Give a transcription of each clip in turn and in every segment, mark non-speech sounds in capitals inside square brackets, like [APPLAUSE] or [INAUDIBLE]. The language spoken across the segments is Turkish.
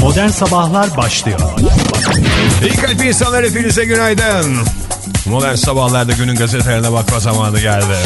Modern Sabahlar başlıyor. İyi kalp insanlar hepinize günaydın. Modern sabahlarda günün gazetelerine bakma zamanı geldi.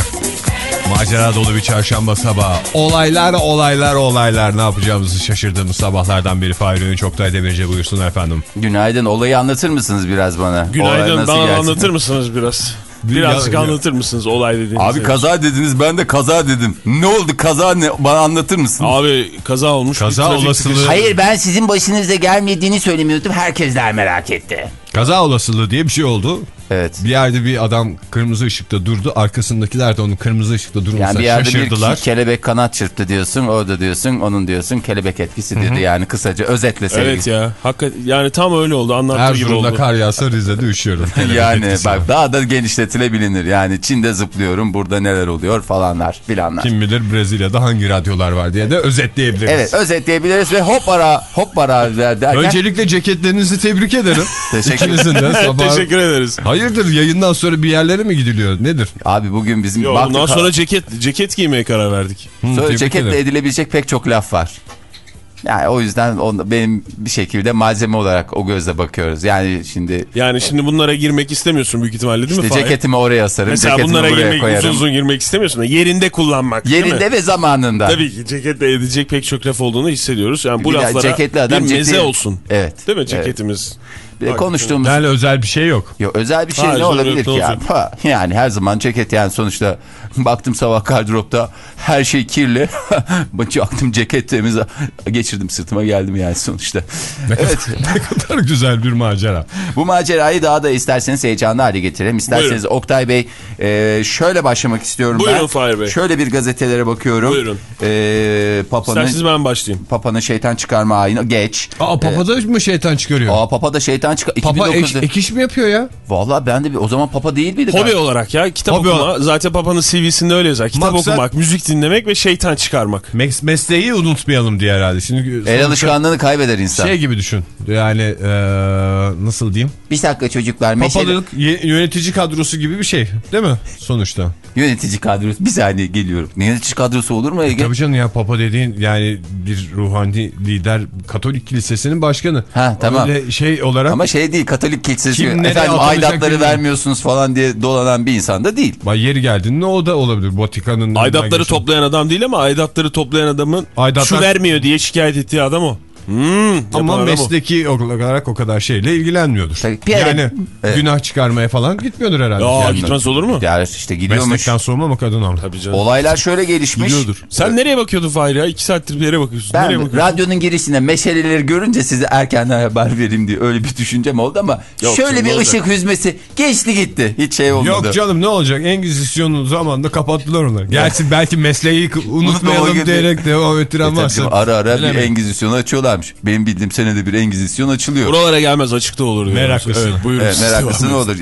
Macera dolu bir çarşamba sabahı. Olaylar olaylar olaylar ne yapacağımızı şaşırdığımız sabahlardan biri Fahri Öğünç Oktay Demirci buyursun efendim. Günaydın. Olayı anlatır mısınız biraz bana? Günaydın. nasıl Bana gerçekten? anlatır mısınız biraz? Birazcık Ya- anlatır mısınız olay dediğiniz Abi kaza dediniz ben de kaza dedim. Ne oldu kaza ne? Bana anlatır mısın? Abi kaza olmuş. Kaza olasılığı- Hayır ben sizin başınıza gelmediğini söylemiyordum. Herkesler merak etti. Kaza olasılığı diye bir şey oldu. Evet. Bir yerde bir adam kırmızı ışıkta durdu. Arkasındakiler de onun kırmızı ışıkta durmasına Yani bir yerde şaşırdılar. bir kelebek kanat çırptı diyorsun. Orada diyorsun onun diyorsun kelebek etkisi dedi. Yani kısaca özetle sevgili. Evet ya. Hakikaten yani tam öyle oldu. Anlattığı gibi Erzurum'da oldu. kar yağsa Rize'de üşüyorum. [LAUGHS] Yani etkisi bak daha da genişletilebilir. Yani Çin'de zıplıyorum burada neler oluyor falanlar filanlar. Kim bilir Brezilya'da hangi radyolar var diye de özetleyebiliriz. Evet özetleyebiliriz ve hop ara hop ara derken. Öncelikle ceketlerinizi tebrik ederim. Teşekkür [LAUGHS] İkinizin de sabah... [LAUGHS] Teşekkür ederiz. Hayırdır yayından sonra bir yerlere mi gidiliyor? Nedir? Abi bugün bizim Yo, ondan sonra ceket ceket giymeye karar verdik. Hı, Sonra ceketle ederim. edilebilecek pek çok laf var. Yani o yüzden onda benim bir şekilde malzeme olarak o gözle bakıyoruz. Yani şimdi Yani şimdi bunlara girmek istemiyorsun büyük ihtimalle değil mi? işte ceketimi oraya asarım, Mesela ceketimi bunlara buraya girmek koyarım. uzun uzun girmek istemiyorsun da yerinde kullanmak. Yerinde ve zamanında. Tabii ki ceketle edecek pek çok laf olduğunu hissediyoruz. Yani bu Bir de laflara ceketli adam bir meze ciddi- olsun. Evet. Değil mi Evet. ceketimiz? Bir de konuştuğumuz Yani özel bir şey yok. Yok özel bir şey Hayır, ne olabilir ki ne ya? Ha, Yani her zaman ceket yani sonuçta [LAUGHS] baktım sabah gardıropta her şey kirli. [LAUGHS] Baktım ceket temiz geçirdim sırtıma geldim yani sonuçta. Evet [LAUGHS] ne kadar güzel bir macera. bu macerayı daha da isterseniz heyecanlı hale getirelim. İsterseniz Oktay Bey e, şöyle başlamak istiyorum Buyurun ben. Fahir Bey. Şöyle bir gazetelere bakıyorum. Buyurun. E, Papa'nın İsterseniz ben başlayayım. Papa'nın şeytan çıkarma ayını geç. Aa Papa da mı şeytan çıkarıyor? Aa Papa da şeytan çıkar. Papa ek, 2009'da. ek iş mi yapıyor ya? Vallahi ben de bir, o zaman Papa değil miydi? Hobi galiba? olarak ya kitap Hobi okuma. olarak. Zaten Papa'nın CV'sinde öyle yazar. Kitap Maksat- okumak, müzik dinlemek ve şeytan çıkarmak. Mes mesleği unutmayalım diye herhalde. Şimdi El alışkanlığını kaybeder insan. Şey gibi düşün. Yani eee, nasıl diyeyim? Bir dakika çocuklar. Papalık ye- yönetici kadrosu gibi bir şey değil mi sonuçta? Yönetici kadrosu. Bir saniye geliyorum. Yönetici kadrosu olur mu Ege? Tabii canım ya Papa dediğin yani bir ruhani lider Katolik kilisesinin başkanı. Ha, tamam. Öyle şey olarak Ama şey değil Katolik kilisesi. Efendim aidatları bilmiyorum. vermiyorsunuz falan diye dolanan bir insan da değil. Bak yeri geldiğinde o da olabilir. Vatikan'ın Aidatları toplayan adam değil ama aidatları toplayan adamın Aidatlar- şu vermiyor diye şikayet ettiği adam o. Hmm, Ama mesleki olarak o kadar şeyle ilgilenmiyordur. Tabii, yani Evet. günah çıkarmaya falan gitmiyordur herhalde. Ya Yani gitmez olur mu? Ya işte gidiyormuş. Meslekten soğuma mı kadın ama? Tabii canım. Olaylar şöyle gelişmiş. Biliyordur. Sen nereye bakıyordun Fahir ya? İki saattir bir yere bakıyorsun. nereye Ben bakıyorsun? radyonun girişine meşaleleri görünce size erkenden haber vereyim diye öyle bir düşüncem oldu ama Yok şöyle bir olacak? ışık hüzmesi geçti gitti. Hiç şey olmadı. Yok canım ne olacak? Engizisyon'un zamanında kapattılar onları. Gerçi belki mesleği [LAUGHS] unutmayalım diyerek devam ettiren E tabii varsa. ara ara bir engizisyonu açıyorlarmış. Benim bildiğim senede bir engizisyon açılıyor. Buralara gelmez açıkta olur. diyor. Meraklısına. Evet buyurun. Evet, siz meraklısı devam ne olur?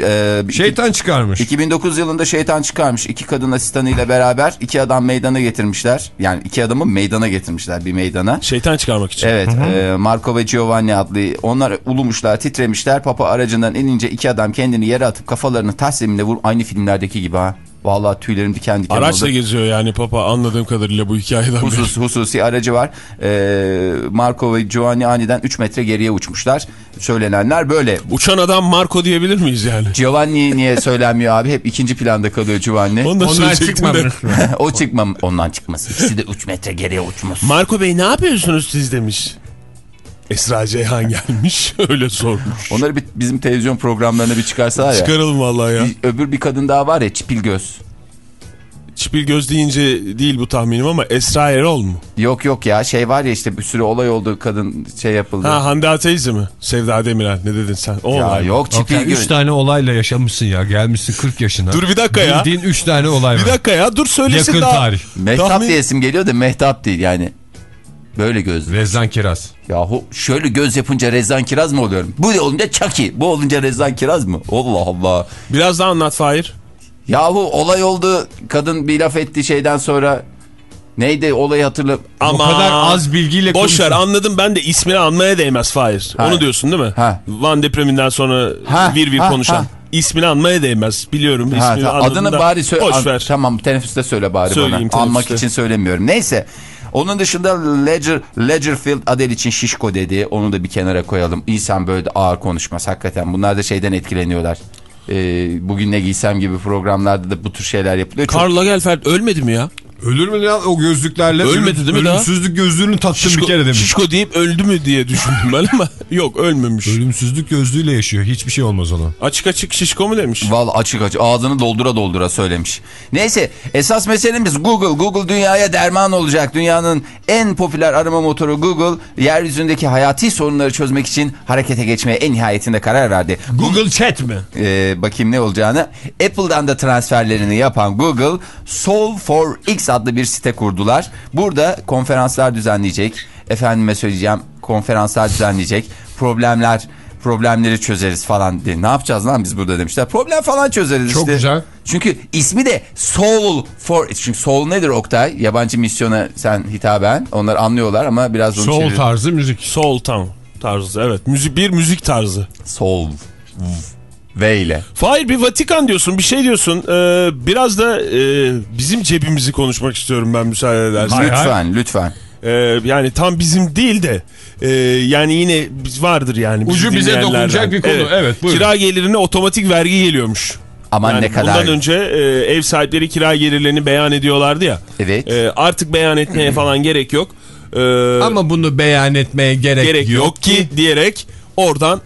Ee, Şeytan çıkarmış. 2009 yılında şeytan çıkarmış. İki kadın asistanıyla beraber iki adam meydana getirmişler. Yani iki adamı meydana getirmişler bir meydana. Şeytan çıkarmak için. Evet, e, Marco ve Giovanni adlı onlar ulumuşlar, titremişler. Papa aracından inince iki adam kendini yere atıp kafalarını tahsimle vur. Aynı filmlerdeki gibi ha. Vallahi tüylerim diken diken Araçla oldu. geziyor yani Papa anladığım kadarıyla bu hikayeden beri. Husus, hususi aracı var. Ee, Marco ve Giovanni aniden 3 metre geriye uçmuşlar. Söylenenler böyle. Uçan adam Marco diyebilir miyiz yani? Giovanni niye [LAUGHS] söylenmiyor abi? Hep ikinci planda kalıyor Giovanni. De. çıkmamış. [LAUGHS] o çıkmam ondan çıkmasın. İkisi de 3 metre geriye uçmuş. Marco Bey ne yapıyorsunuz siz demiş. Esra Ceyhan gelmiş [LAUGHS] öyle sormuş. Onları bir, bizim televizyon programlarına bir çıkarsalar ya. Çıkaralım vallahi ya. Bir- öbür bir kadın daha var ya çipil göz. Çipil göz deyince değil bu tahminim ama Esra Erol mu? Yok yok ya şey var ya işte bir sürü olay oldu kadın şey yapıldı. Ha Hande Ateizi mi? Sevda Demirel ne dedin sen? O ya olay yok çipil Oktay, göz. üç tane olayla yaşamışsın ya. Gelmişsin 40 yaşına. Dur bir dakika ya. Bildiğin 3 tane olay var. Bir dakika ya dur söylesin Yakın daha. tarih. Mehtap Tahmin- diye isim geliyor da mehtap değil yani. Böyle göz. Rezan Kiraz. Yahu şöyle göz yapınca Rezan Kiraz mı oluyorum? Bu olunca Çaki. Bu olunca Rezan Kiraz mı? Allah Allah. Biraz daha anlat Fahir. Yahu olay oldu. Kadın bir laf etti şeyden sonra. Neydi olayı hatırla. Ama O kadar az bilgiyle Boş ver anladım ben de ismini anmaya değmez Fahir. Ha. Onu diyorsun değil mi? Ha. Van depreminden sonra Ha, vir vir ha, konuşan. ha. İsmini anmaya değmez. Biliyorum ismini Ha, tamam. adını da. bari söyle. Boş ver. Tamam teneffüste söyle bari Söyleyeyim bana. Almak teneffüste. için söylemiyorum. Neyse. Onun dışında Ledger, Ledgerfield Adele için şişko dedi. Onu da bir kenara koyalım. İnsan böyle de ağır konuşmaz hakikaten. Bunlar da şeyden etkileniyorlar. Ee, bugün ne giysem gibi programlarda da bu tür şeyler yapılıyor. Karl Lagerfeld ölmedi mi ya? Ölür mü ya o gözlüklerle? Ölmedi Ölüm- değil mi daha? Ölümsüzlük gözlüğünü taktım bir kere demiş. şişko deyip öldü mü diye düşündüm ben ama [LAUGHS] yok ölmemiş. Ölümsüzlük gözlüğüyle yaşıyor. Hiçbir şey olmaz ona. Açık açık şişko mu demiş? Vallahi açık açık ağzını doldura doldura söylemiş. Neyse esas meselemiz Google. Google dünyaya derman olacak. Dünyanın en popüler arama motoru Google yeryüzündeki hayati sorunları çözmek için harekete geçmeye en nihayetinde karar verdi. Google Chat mi? Ee, bakayım ne olacağını. Apple'dan da transferlerini yapan Google Solve for X adlı bir site kurdular. Burada konferanslar düzenleyecek. Efendime söyleyeceğim konferanslar düzenleyecek. Problemler problemleri çözeriz falan diye. Ne yapacağız lan biz burada demişler. Problem falan çözeriz Çok işte. güzel. Çünkü ismi de Soul for Çünkü Soul nedir Oktay? Yabancı misyona sen hitaben. Onlar anlıyorlar ama biraz onu Soul çevir- tarzı müzik. Soul Town tarzı evet. Müzik, bir müzik tarzı. Soul. V ile. Fahir bir Vatikan diyorsun bir şey diyorsun. Ee, biraz da e, bizim cebimizi konuşmak istiyorum ben müsaade edersen. Lütfen lütfen. Ee, yani tam bizim değil de e, yani yine biz vardır yani. Ucu bize dokunacak bir konu. Evet, buyurun. Kira gelirine otomatik vergi geliyormuş. Aman Yani ne kadar. Bundan önce e, ev sahipleri kira gelirlerini beyan ediyorlardı ya. Evet. E, artık beyan etmeye falan gerek yok. E, Ama bunu beyan etmeye gerek, gerek yok ki diyerek oradan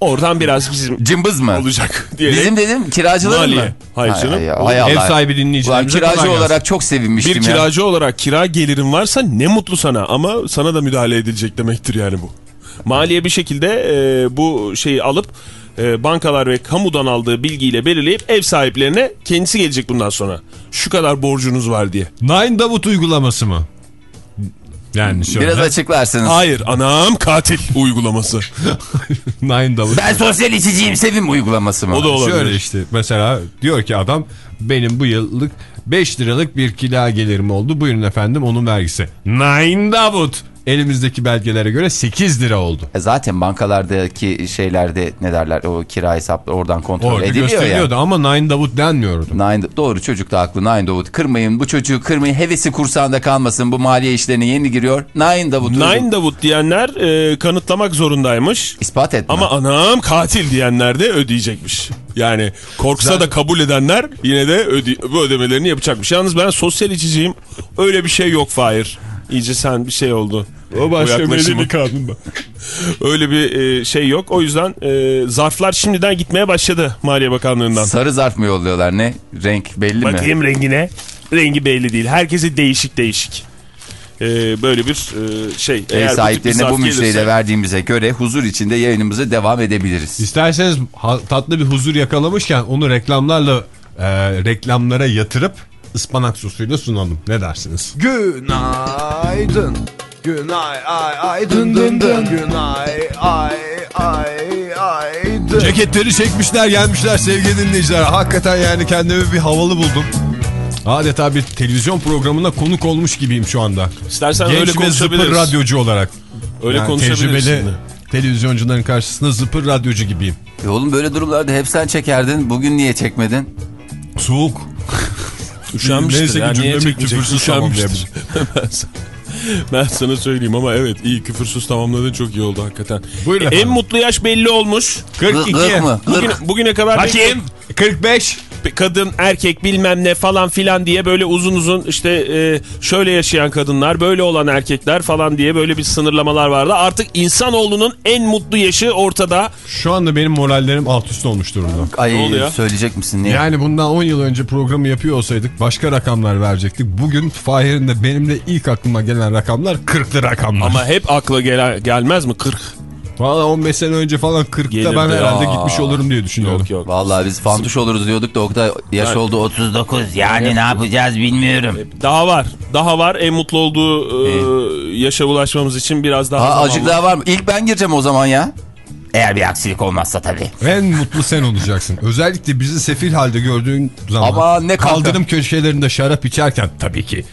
oradan biraz bizim Cımbız mı? olacak diyerek. Bizim dedim kiracılar mı? Hayır Hay- canım. hay- Ev sahibi Ulan dinleyicilerimize kiracı kolay gelsin. olarak çok sevinmiştim bir ya. kiracı olarak kira gelirin varsa ne mutlu sana ama sana da müdahale edilecek demektir yani bu. Maliye bir şekilde e, bu şeyi alıp e, bankalar ve kamudan aldığı bilgiyle belirleyip ev sahiplerine kendisi gelecek bundan sonra. Şu kadar borcunuz var diye. Nine Davut uygulaması mı? Yani şöyle. Biraz açıklarsınız. Hayır anam katil uygulaması. [LAUGHS] Nine Davut. Ben sosyal içiciyim sevim uygulaması mı? O da olabilir. Şöyle işte mesela diyor ki adam benim bu yıllık 5 liralık bir kira gelirim oldu. Buyurun efendim onun vergisi. Nine Davut. Elimizdeki belgelere göre 8 lira oldu. E Zaten bankalardaki şeylerde ne derler o kira hesapları oradan kontrol Orada ediliyor gösteriliyordu ya. ama Nine Davut denmiyordu. Nine, doğru çocuk da haklı Nine Davut. Kırmayın bu çocuğu kırmayın. Hevesi kursağında kalmasın. Bu maliye işlerine yeni giriyor. Nine Davut. Nine Davut diyenler e, kanıtlamak zorundaymış. İspat etme. Ama anam katil diyenler de ödeyecekmiş. Yani korksa da kabul edenler yine de öde bu ödemelerini yapacakmış. Yalnız ben sosyal içiciyim. Öyle bir şey yok Fahir. İyice sen bir şey oldu. O başka Bu yaklaşımı. belli kanun [LAUGHS] Öyle bir e, şey yok. O yüzden e, zarflar şimdiden gitmeye başladı Maliye Bakanlığı'ndan. Sarı zarf mı yolluyorlar ne? Renk belli mi? Bakayım rengine. Rengi belli değil. Herkese değişik değişik. E, böyle bir e, şey. Ev Eğer bu sahiplerine zarf bu müjdeyi gelirse- de verdiğimize göre huzur içinde yayınımıza devam edebiliriz. İsterseniz tatlı bir huzur yakalamışken onu reklamlarla e, reklamlara yatırıp ıspanak sosuyla sunalım. Ne dersiniz? Günaydın. Günay ay ay dın dın dın. Günay ay ay ay dın. Ceketleri çekmişler gelmişler sevgili dinleyiciler. Hakikaten yani kendimi bir havalı buldum. Adeta bir televizyon programına konuk olmuş gibiyim şu anda. İstersen öyle Genç ve zıpır radyocu olarak. Öyle Yani konuşabiliriz Tecrübeli şimdi. televizyoncuların karşısında zıpır radyocu gibiyim. E oğlum böyle durumlarda hep sen çekerdin. Bugün niye çekmedin? Soğuk. Üşenmiştir Neyse ki ya. Niye cümlemi küfürsüz Üşenmiştir. [LAUGHS] [LAUGHS] [LAUGHS] ben, sana, söyleyeyim ama evet iyi küfürsüz tamamladın çok iyi oldu hakikaten. Buyurun efendim. en mutlu yaş belli olmuş. 42. Gırk mı? Bugün, Gırk. bugüne kadar Bakayım. 45. bir kadın erkek bilmem ne falan filan diye böyle uzun uzun işte e, şöyle yaşayan kadınlar böyle olan erkekler falan diye böyle bir sınırlamalar vardı. Artık insanoğlunun en mutlu yaşı ortada. Şu anda benim morallerim alt üst olmuş durumda. Ay Ne oluyor? söyleyecek misin? Niye? Yani bundan 10 yıl önce programı yapıyor olsaydık başka rakamlar verecektik. Bugün Fahir'in de benim de ilk aklıma gelen rakamlar 40'lı rakamlar. Ama hep akla gel gelmez mi 40? Valla 15 sene önce falan 40'ta Gelirdi. ben herhalde Aa. gitmiş olurum diye düşünüyorum. Yok yok. Vallahi biz fantuş oluruz diyorduk da Oktay yaş Yani- oldu 39. Yani ne yapacağız bilmiyorum. Daha var. Daha var. En mutlu olduğu e, yaşa ulaşmamız için biraz daha Ha, zaman azıcık var. daha var mı? İlk ben gireceğim o zaman ya. Eğer bir aksilik olmazsa tabii. En mutlu sen olacaksın. Özellikle bizi sefil halde gördüğün zaman. Ama ne kanka. Kaldırım köşelerinde şarap içerken tabii ki.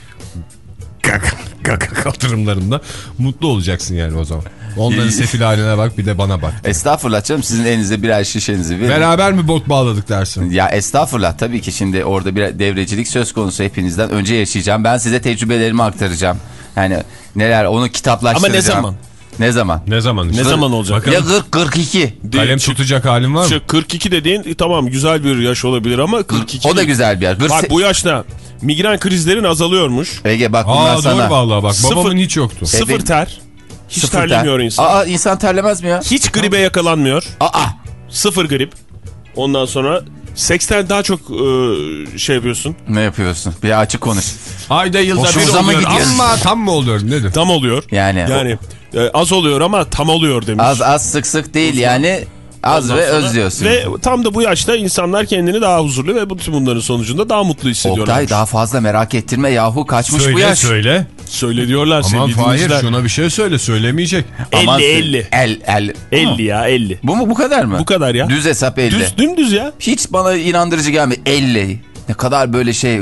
Kaka kaka kaldırımlarında mutlu olacaksın yani o zaman. Onların sefil haline bak bir de bana bak. Estağfurullah canım sizin elinize birer şişenizi verin. Beraber mi bot bağladık dersin? Ya estağfurullah tabii ki şimdi orada bir devrecilik söz konusu hepinizden önce yaşayacağım. Ben size tecrübelerimi aktaracağım. Yani neler onu kitaplaştıracağım. Ama ne zaman? Ne zaman? Ne zaman? Ne işte? zaman olacak? Bakalım. Ya 40 42. Kalem tutacak halin var mı? Şu 42 dediğin e, tamam güzel bir yaş olabilir ama 42 O da değil. güzel bir. Gır- Bak bu yaşta migren krizlerin azalıyormuş. Ege bak bunlar Aa sana. doğru vallahi bak Sıfır- babamın hiç yoktu. Sıfır ter. Hiç Sıfır ter. terlemiyor insan. Aa insan terlemez mi ya? Hiç gribe yakalanmıyor. Aa. Sıfır grip. Ondan sonra seksten daha çok e, şey yapıyorsun. Ne yapıyorsun? Bir açık konuş. Ayda yılda bir Hoşumuza mı oluyor gidiyor? ama tam mı oluyor nedir? Tam oluyor. Yani, Yani e, az oluyor ama tam oluyor demiş. az az sık sık değil yani az Ondan ve öz diyorsun. Ve tam da bu yaşta insanlar kendini daha huzurlu ve bütün bunların sonucunda daha mutlu hissediyorlar. Oktay daha fazla merak ettirme yahu kaçmış bu Söyle yaş. söyle. Söyle diyorlar Aman sevgili Fahir dinleyiciler. şuna bir şey söyle söylemeyecek. 50 Aman 50. El el. 50 ya 50. Bu mu bu kadar mı? Bu kadar ya. Düz hesap 50. Düz, dümdüz ya. Hiç bana inandırıcı gelmiyor. 50. Ne kadar böyle şey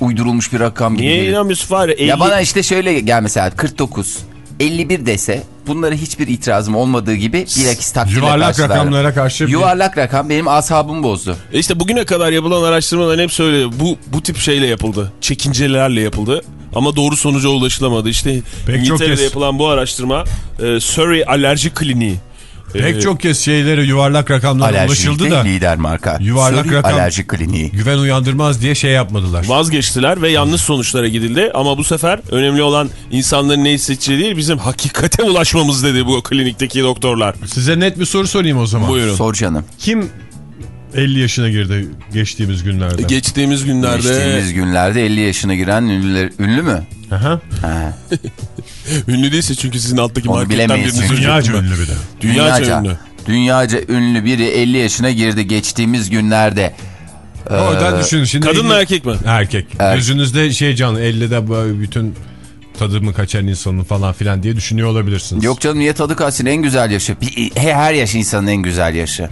uydurulmuş bir rakam gibi. Niye inanmıyorsun Fahri? 50. Ya bana işte şöyle gel mesela 49. 51 dese bunlara hiçbir itirazım olmadığı gibi bilakis takdirle Yuvarlak karşılarım. rakamlara karşı bir- Yuvarlak rakam benim asabımı bozdu. E İşte bugüne kadar yapılan araştırmaların hep söyle bu bu tip şeyle yapıldı. Çekincelerle yapıldı. Ama doğru sonuca ulaşılamadı. İşte Pek İngiltere'de yapılan bu araştırma e, Surrey Alerji Kliniği. Pek E, çok kez şeylere yuvarlak rakamlara ulaşıldı da lider marka. Yuvarlak Surrey rakam- Alerji kliniği. güven uyandırmaz diye şey yapmadılar. vazgeçtiler ve yanlış sonuçlara gidildi. Ama bu sefer önemli olan insanların ne hissedeceği değil bizim hakikate ulaşmamız dedi bu klinikteki doktorlar. Size net bir soru sorayım o zaman. Buyurun. Sor canım. Kim 50 yaşına girdi geçtiğimiz günlerde? Geçtiğimiz günlerde Geçtiğimiz günlerde 50 yaşına giren ünlüler, ünlü mü? Aha. Ha. [LAUGHS] [LAUGHS] ünlü değilse çünkü sizin alttaki Onu marketten bilemeyiz Dünyaca ünlü bir de. Dünyaca, ünlü. Dünyaca ünlü biri 50 yaşına girdi geçtiğimiz günlerde. Oradan düşünün şimdi. Kadın mı 50 erkek mi? Erkek. Erkek. Gözünüzde şey canlı 50'de böyle bütün tadımı kaçan insanın falan filan diye düşünüyor olabilirsiniz. Yok canım niye tadı kaçsın en güzel yaşı. Her yaş insanın en güzel yaşı.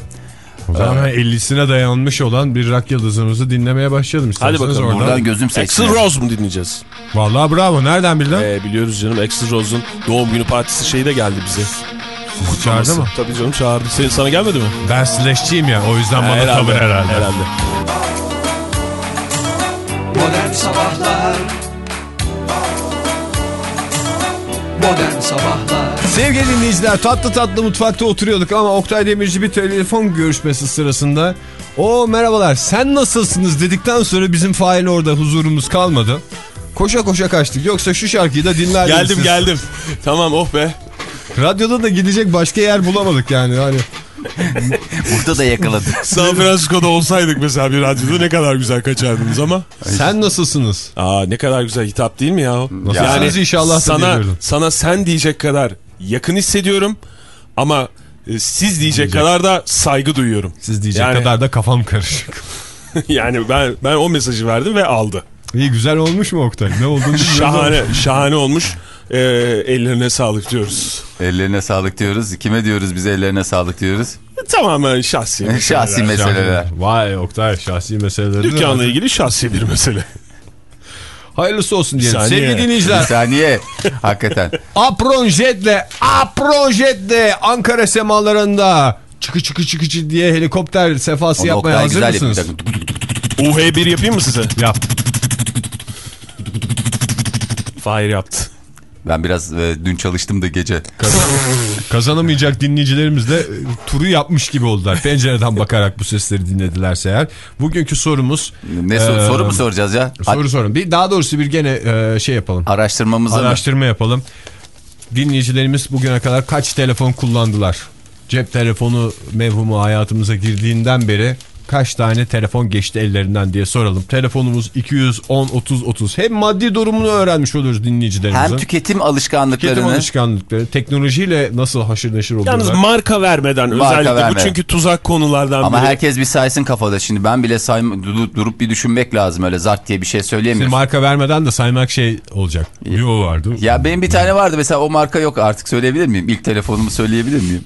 O zaman ben 50'sine dayanmış olan bir rock yıldızımızı dinlemeye başladım. Hadi İsterseniz bakalım, Oradan. Buradan gözüm Axl seçmiyor. Rose mu dinleyeceğiz? Vallahi bravo. Nereden bildin? Ee, biliyoruz canım Axl Rose'un doğum günü partisi şeyi de geldi bize. Sizi çağırdı mı? Tabii canım çağırdı. Senin, sana gelmedi mi? Ben slashçiyim ya. O yüzden bana tavır herhalde. Herhalde. Modern Sabahlar Modern Sabahlar Sevgili dinleyiciler tatlı tatlı mutfakta oturuyorduk ama Oktay Demirci bir telefon görüşmesi sırasında o merhabalar sen nasılsınız dedikten sonra bizim fail orada huzurumuz kalmadı. Koşa koşa kaçtık yoksa şu şarkıyı da dinlerdiniz Geldim siz. geldim. tamam oh be. Radyoda da gidecek başka yer bulamadık yani hani. Burada da yakaladık. San Francisco'da olsaydık mesela bir radyoda ne kadar güzel kaçardınız ama. Sen nasılsınız? Aa ne kadar güzel hitap değil mi ya? Nasılsınız inşallah da sana, sana sen diyecek kadar yakın hissediyorum ama e, siz diyecek kadar da saygı duyuyorum. Siz diyecek Yani- kadar da kafam karışık. [LAUGHS] yani ben ben o mesajı verdim ve aldı. İyi güzel olmuş mu Oktay? Ne olduğunu [LAUGHS] bilmiyorum ama. Şahane şahane olmuş. Ee, ellerine sağlık diyoruz. Ellerine sağlık diyoruz. Kime diyoruz biz ellerine sağlık diyoruz? Tamamen şahsi. Şahsi meseleler. Vay Oktay şahsi meseleleri. de Dükkanla ilgili şahsi bir mesele. Hayırlısı olsun diyelim. Saniye. Sevgili Bir dinleyiciler saniye. Hakikaten. [LAUGHS] Apronjet'le Apronjet'le Ankara semalarında çıkı çıkı çıkı çıkı diye helikopter sefası Onu yapmaya hazır güzel mısınız? yapıyor. UH1 yapayım mı size? Yap. Fahir yaptı. Ben biraz e, dün çalıştım da gece. [LAUGHS] Kazanamayacak dinleyicilerimiz de e, turu yapmış gibi oldular. Pencereden bakarak bu sesleri dinledilerse eğer. Bugünkü sorumuz Ne sor- Ee, soru mu soracağız ya? soru sorun. Bir daha doğrusu bir gene e, şey yapalım. Araştırmamızı mı? Araştırma yapalım. Dinleyicilerimiz bugüne kadar kaç telefon kullandılar? Cep telefonu mevhumu hayatımıza girdiğinden beri kaç tane telefon geçti ellerinden diye soralım. Telefonumuz 210 30 30. Hem maddi durumunu öğrenmiş oluruz dinleyicilerimizin. Hem tüketim Tüketim alışkanlıklarını alışkanlıkları, teknolojiyle nasıl haşır neşir Yalnız oluyorlar. marka vermeden Marka özellikle bu vermeden. çünkü tuzak konulardan ama biri. herkes bir saysın kafada. Şimdi ben bile sayma, dur- durup bir düşünmek lazım öyle zart diye bir şey Şimdi söyleyemiyorum. marka vermeden de saymak şey olacak. Yo vardı. Ya benim bir tane vardı mesela o marka yok artık söyleyebilir miyim? İlk telefonumu söyleyebilir miyim?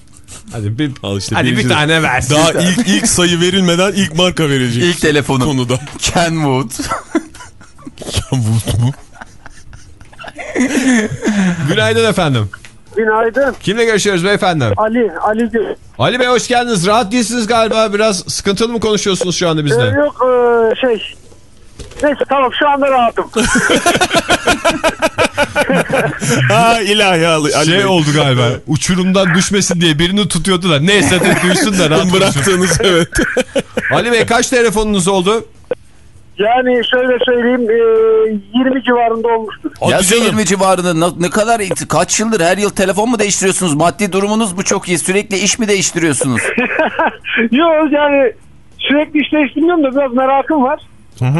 Hadi bir, Al işte hadi bir birinci- tane ver. Daha ilk ilk sayı verilmeden ilk marka verecek. İlk telefonum. konuda. [LAUGHS] Kenwood. Kenwood mu? [LAUGHS] Günaydın efendim. Günaydın. Kimle görüşüyoruz beyefendi? Ali, Ali. Ali Bey hoş geldiniz. Rahat değilsiniz galiba. Biraz sıkıntılı mı konuşuyorsunuz şu anda Ee, bizle? yok ee, şey. Neyse tamam şu anda rahatım. [LAUGHS] ha ilahi Ali, Ali Şey Bey. oldu galiba. Uçurumdan düşmesin diye birini tutuyordu da neyse de duysun da rahat bıraktı. Bıraktığınız evet. [LAUGHS] Ali Bey kaç telefonunuz oldu? Yani şöyle söyleyeyim e, 20 civarında olmuştur. Hadi Ya canım. 20 civarında ne, ne kadar kaç yıldır her yıl telefon mu değiştiriyorsunuz? Maddi durumunuz mu çok iyi? Sürekli iş mi değiştiriyorsunuz? [LAUGHS] Yok yani sürekli iş değiştirmiyorum da biraz merakım var.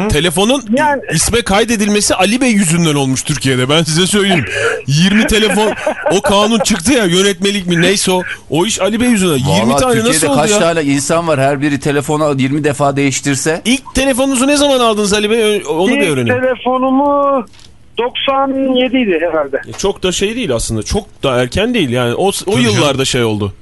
Telefonun Yani- isme kaydedilmesi Ali Bey yüzünden olmuş Türkiye'de. Ben size söyleyeyim. 20 telefon o kanun çıktı ya yönetmelik mi neyse o. O iş Ali Bey yüzünden. 20 Vallahi tane Türkiye'de nasıl oldu kaç ya? tane insan var her biri telefonu 20 defa değiştirse? İlk telefonunuzu ne zaman aldınız Ali Bey? Onu bir İlk öğrenin. telefonumu 97 idi herhalde. Çok da şey değil aslında. Çok da erken değil yani. O, o yıllarda şey oldu.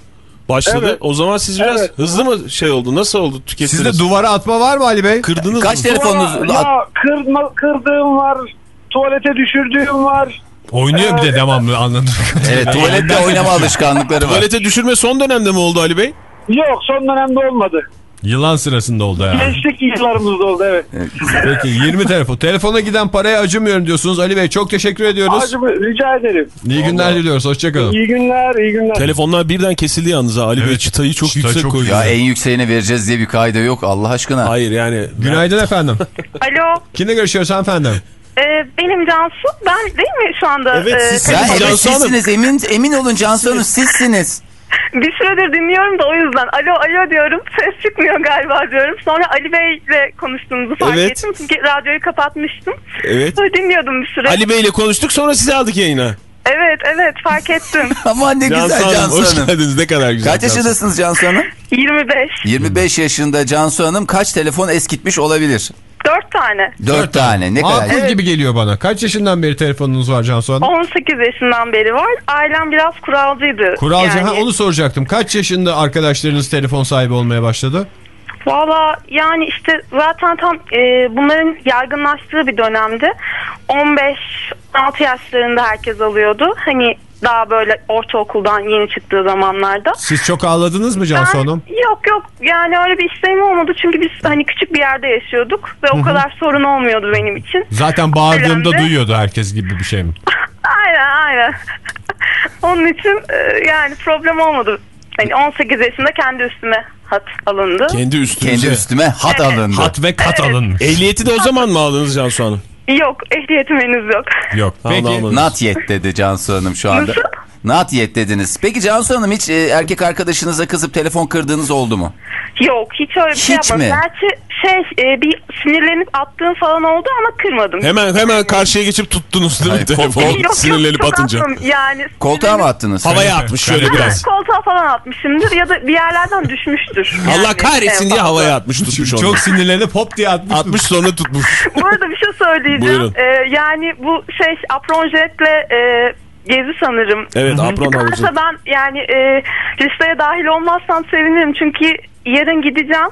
Başladı. Evet. O zaman siz biraz Evet. hızlı mı şey oldu? Nasıl oldu tükettiniz? Sizde duvara atma var mı Ali Bey? Kırdınız Kaç mı? telefonunuz? Ya kırma, kırdığım var, tuvalete düşürdüğüm var. Oynuyor bir de devamlı anladım. Evet tuvalette oynama [LAUGHS] alışkanlıkları var. Tuvalete düşürme son dönemde mi oldu Ali Bey? Yok son dönemde olmadı. Yılan sırasında oldu yani. Gençlik yıllarımızda oldu evet. Peki 20 telefon. Telefona giden paraya acımıyorum diyorsunuz Ali Bey. Çok teşekkür ediyoruz. Hacım rica ederim. İyi günler diliyoruz. Hoşçakalın. İyi günler, iyi günler. Telefonlar birden kesildi yalnız ha. Ali Bey çıtayı çok çıta yüksek çok- koydu. Ya en yükseğini vereceğiz diye bir kayda yok Allah aşkına. Hayır yani. Günaydın efendim. [LAUGHS] Alo, Kimle görüşüyoruz hanımefendi? e, benim Cansu. Ben değil mi şu anda? Evet, e, siz- Ya telefon- evet sizsiniz emin, emin olun Cansu Hanım [LAUGHS] sizsiniz. [LAUGHS] Bir süredir dinliyorum da o yüzden. Alo, alo diyorum. Ses çıkmıyor galiba diyorum. Sonra Ali Bey'le konuştuğunuzu fark Evet. ettim. Çünkü radyoyu kapatmıştım. Evet. Dinliyordum bir süre. Ali Bey ile konuştuk sonra sizi aldık yayına. Evet, evet fark ettim. [LAUGHS] Aman ne Cansu güzel Hanım Cansu hoş Hanım. geldiniz ne kadar güzel. Kaç Cansu. yaşındasınız Cansu Hanım? 25. 25 yaşında Cansu Hanım kaç telefon eskitmiş olabilir? 4 tane. 4 tane ne kadar? Makul gibi geliyor bana. Kaç yaşından beri telefonunuz var Cansu Hanım? 18 yaşından beri var. Ailem biraz kuralcıydı. Kuralcı yani. ha onu soracaktım. Kaç yaşında arkadaşlarınız telefon sahibi olmaya başladı? Valla yani işte zaten tam e, bunların yaygınlaştığı bir dönemde 15-16 yaşlarında herkes alıyordu. Hani daha böyle ortaokuldan yeni çıktığı zamanlarda. Siz çok ağladınız mı Cansu Hanım? yok yok yani öyle bir isteğim olmadı çünkü biz hani küçük bir yerde yaşıyorduk ve o kadar sorun olmuyordu benim için. Zaten bağırdığımda Önemli. duyuyordu herkes gibi bir şey mi? [LAUGHS] Aynen aynen. [LAUGHS] Onun için e, yani problem olmadı. Hani 18 yaşında kendi üstüme hat alındı. Kendi üstünüze. Kendi üstüme hat alındı. Hat ve kat alınmış. Ehliyeti de o zaman mı aldınız Cansu Hanım? Yok ehliyetim henüz yok. Yok. Peki. Peki. Not yet dedi Cansu Hanım şu anda. Nasıl? Not yet dediniz. Peki Cansu Hanım hiç e, erkek arkadaşınıza kızıp telefon kırdığınız oldu mu? Yok hiç öyle bir şey Hiç yapmadım. mi? Gerçi şey e, bir sinirlenip attığım falan oldu ama kırmadım. Hemen hemen karşıya geçip tuttunuz değil mi telefonu Yok, sinirlenip çok atınca. attım. Yani Koltuğa mı attınız? Havaya atmış şöyle biraz. Koltuğa falan atmışımdır ya da bir yerlerden düşmüştür. Allah Yani, kahretsin en diye havaya atmış tutmuş onu. Çok sinirlenip hop diye atmış. Atmış sonra tutmuş. [LAUGHS] Bu arada bir şey söyleyeceğim. Ee, yani bu şey apronjetle e, gezi sanırım. Evet apron. Çıkarsa ben yani e, listeye dahil olmazsam sevinirim. Çünkü yarın gideceğim.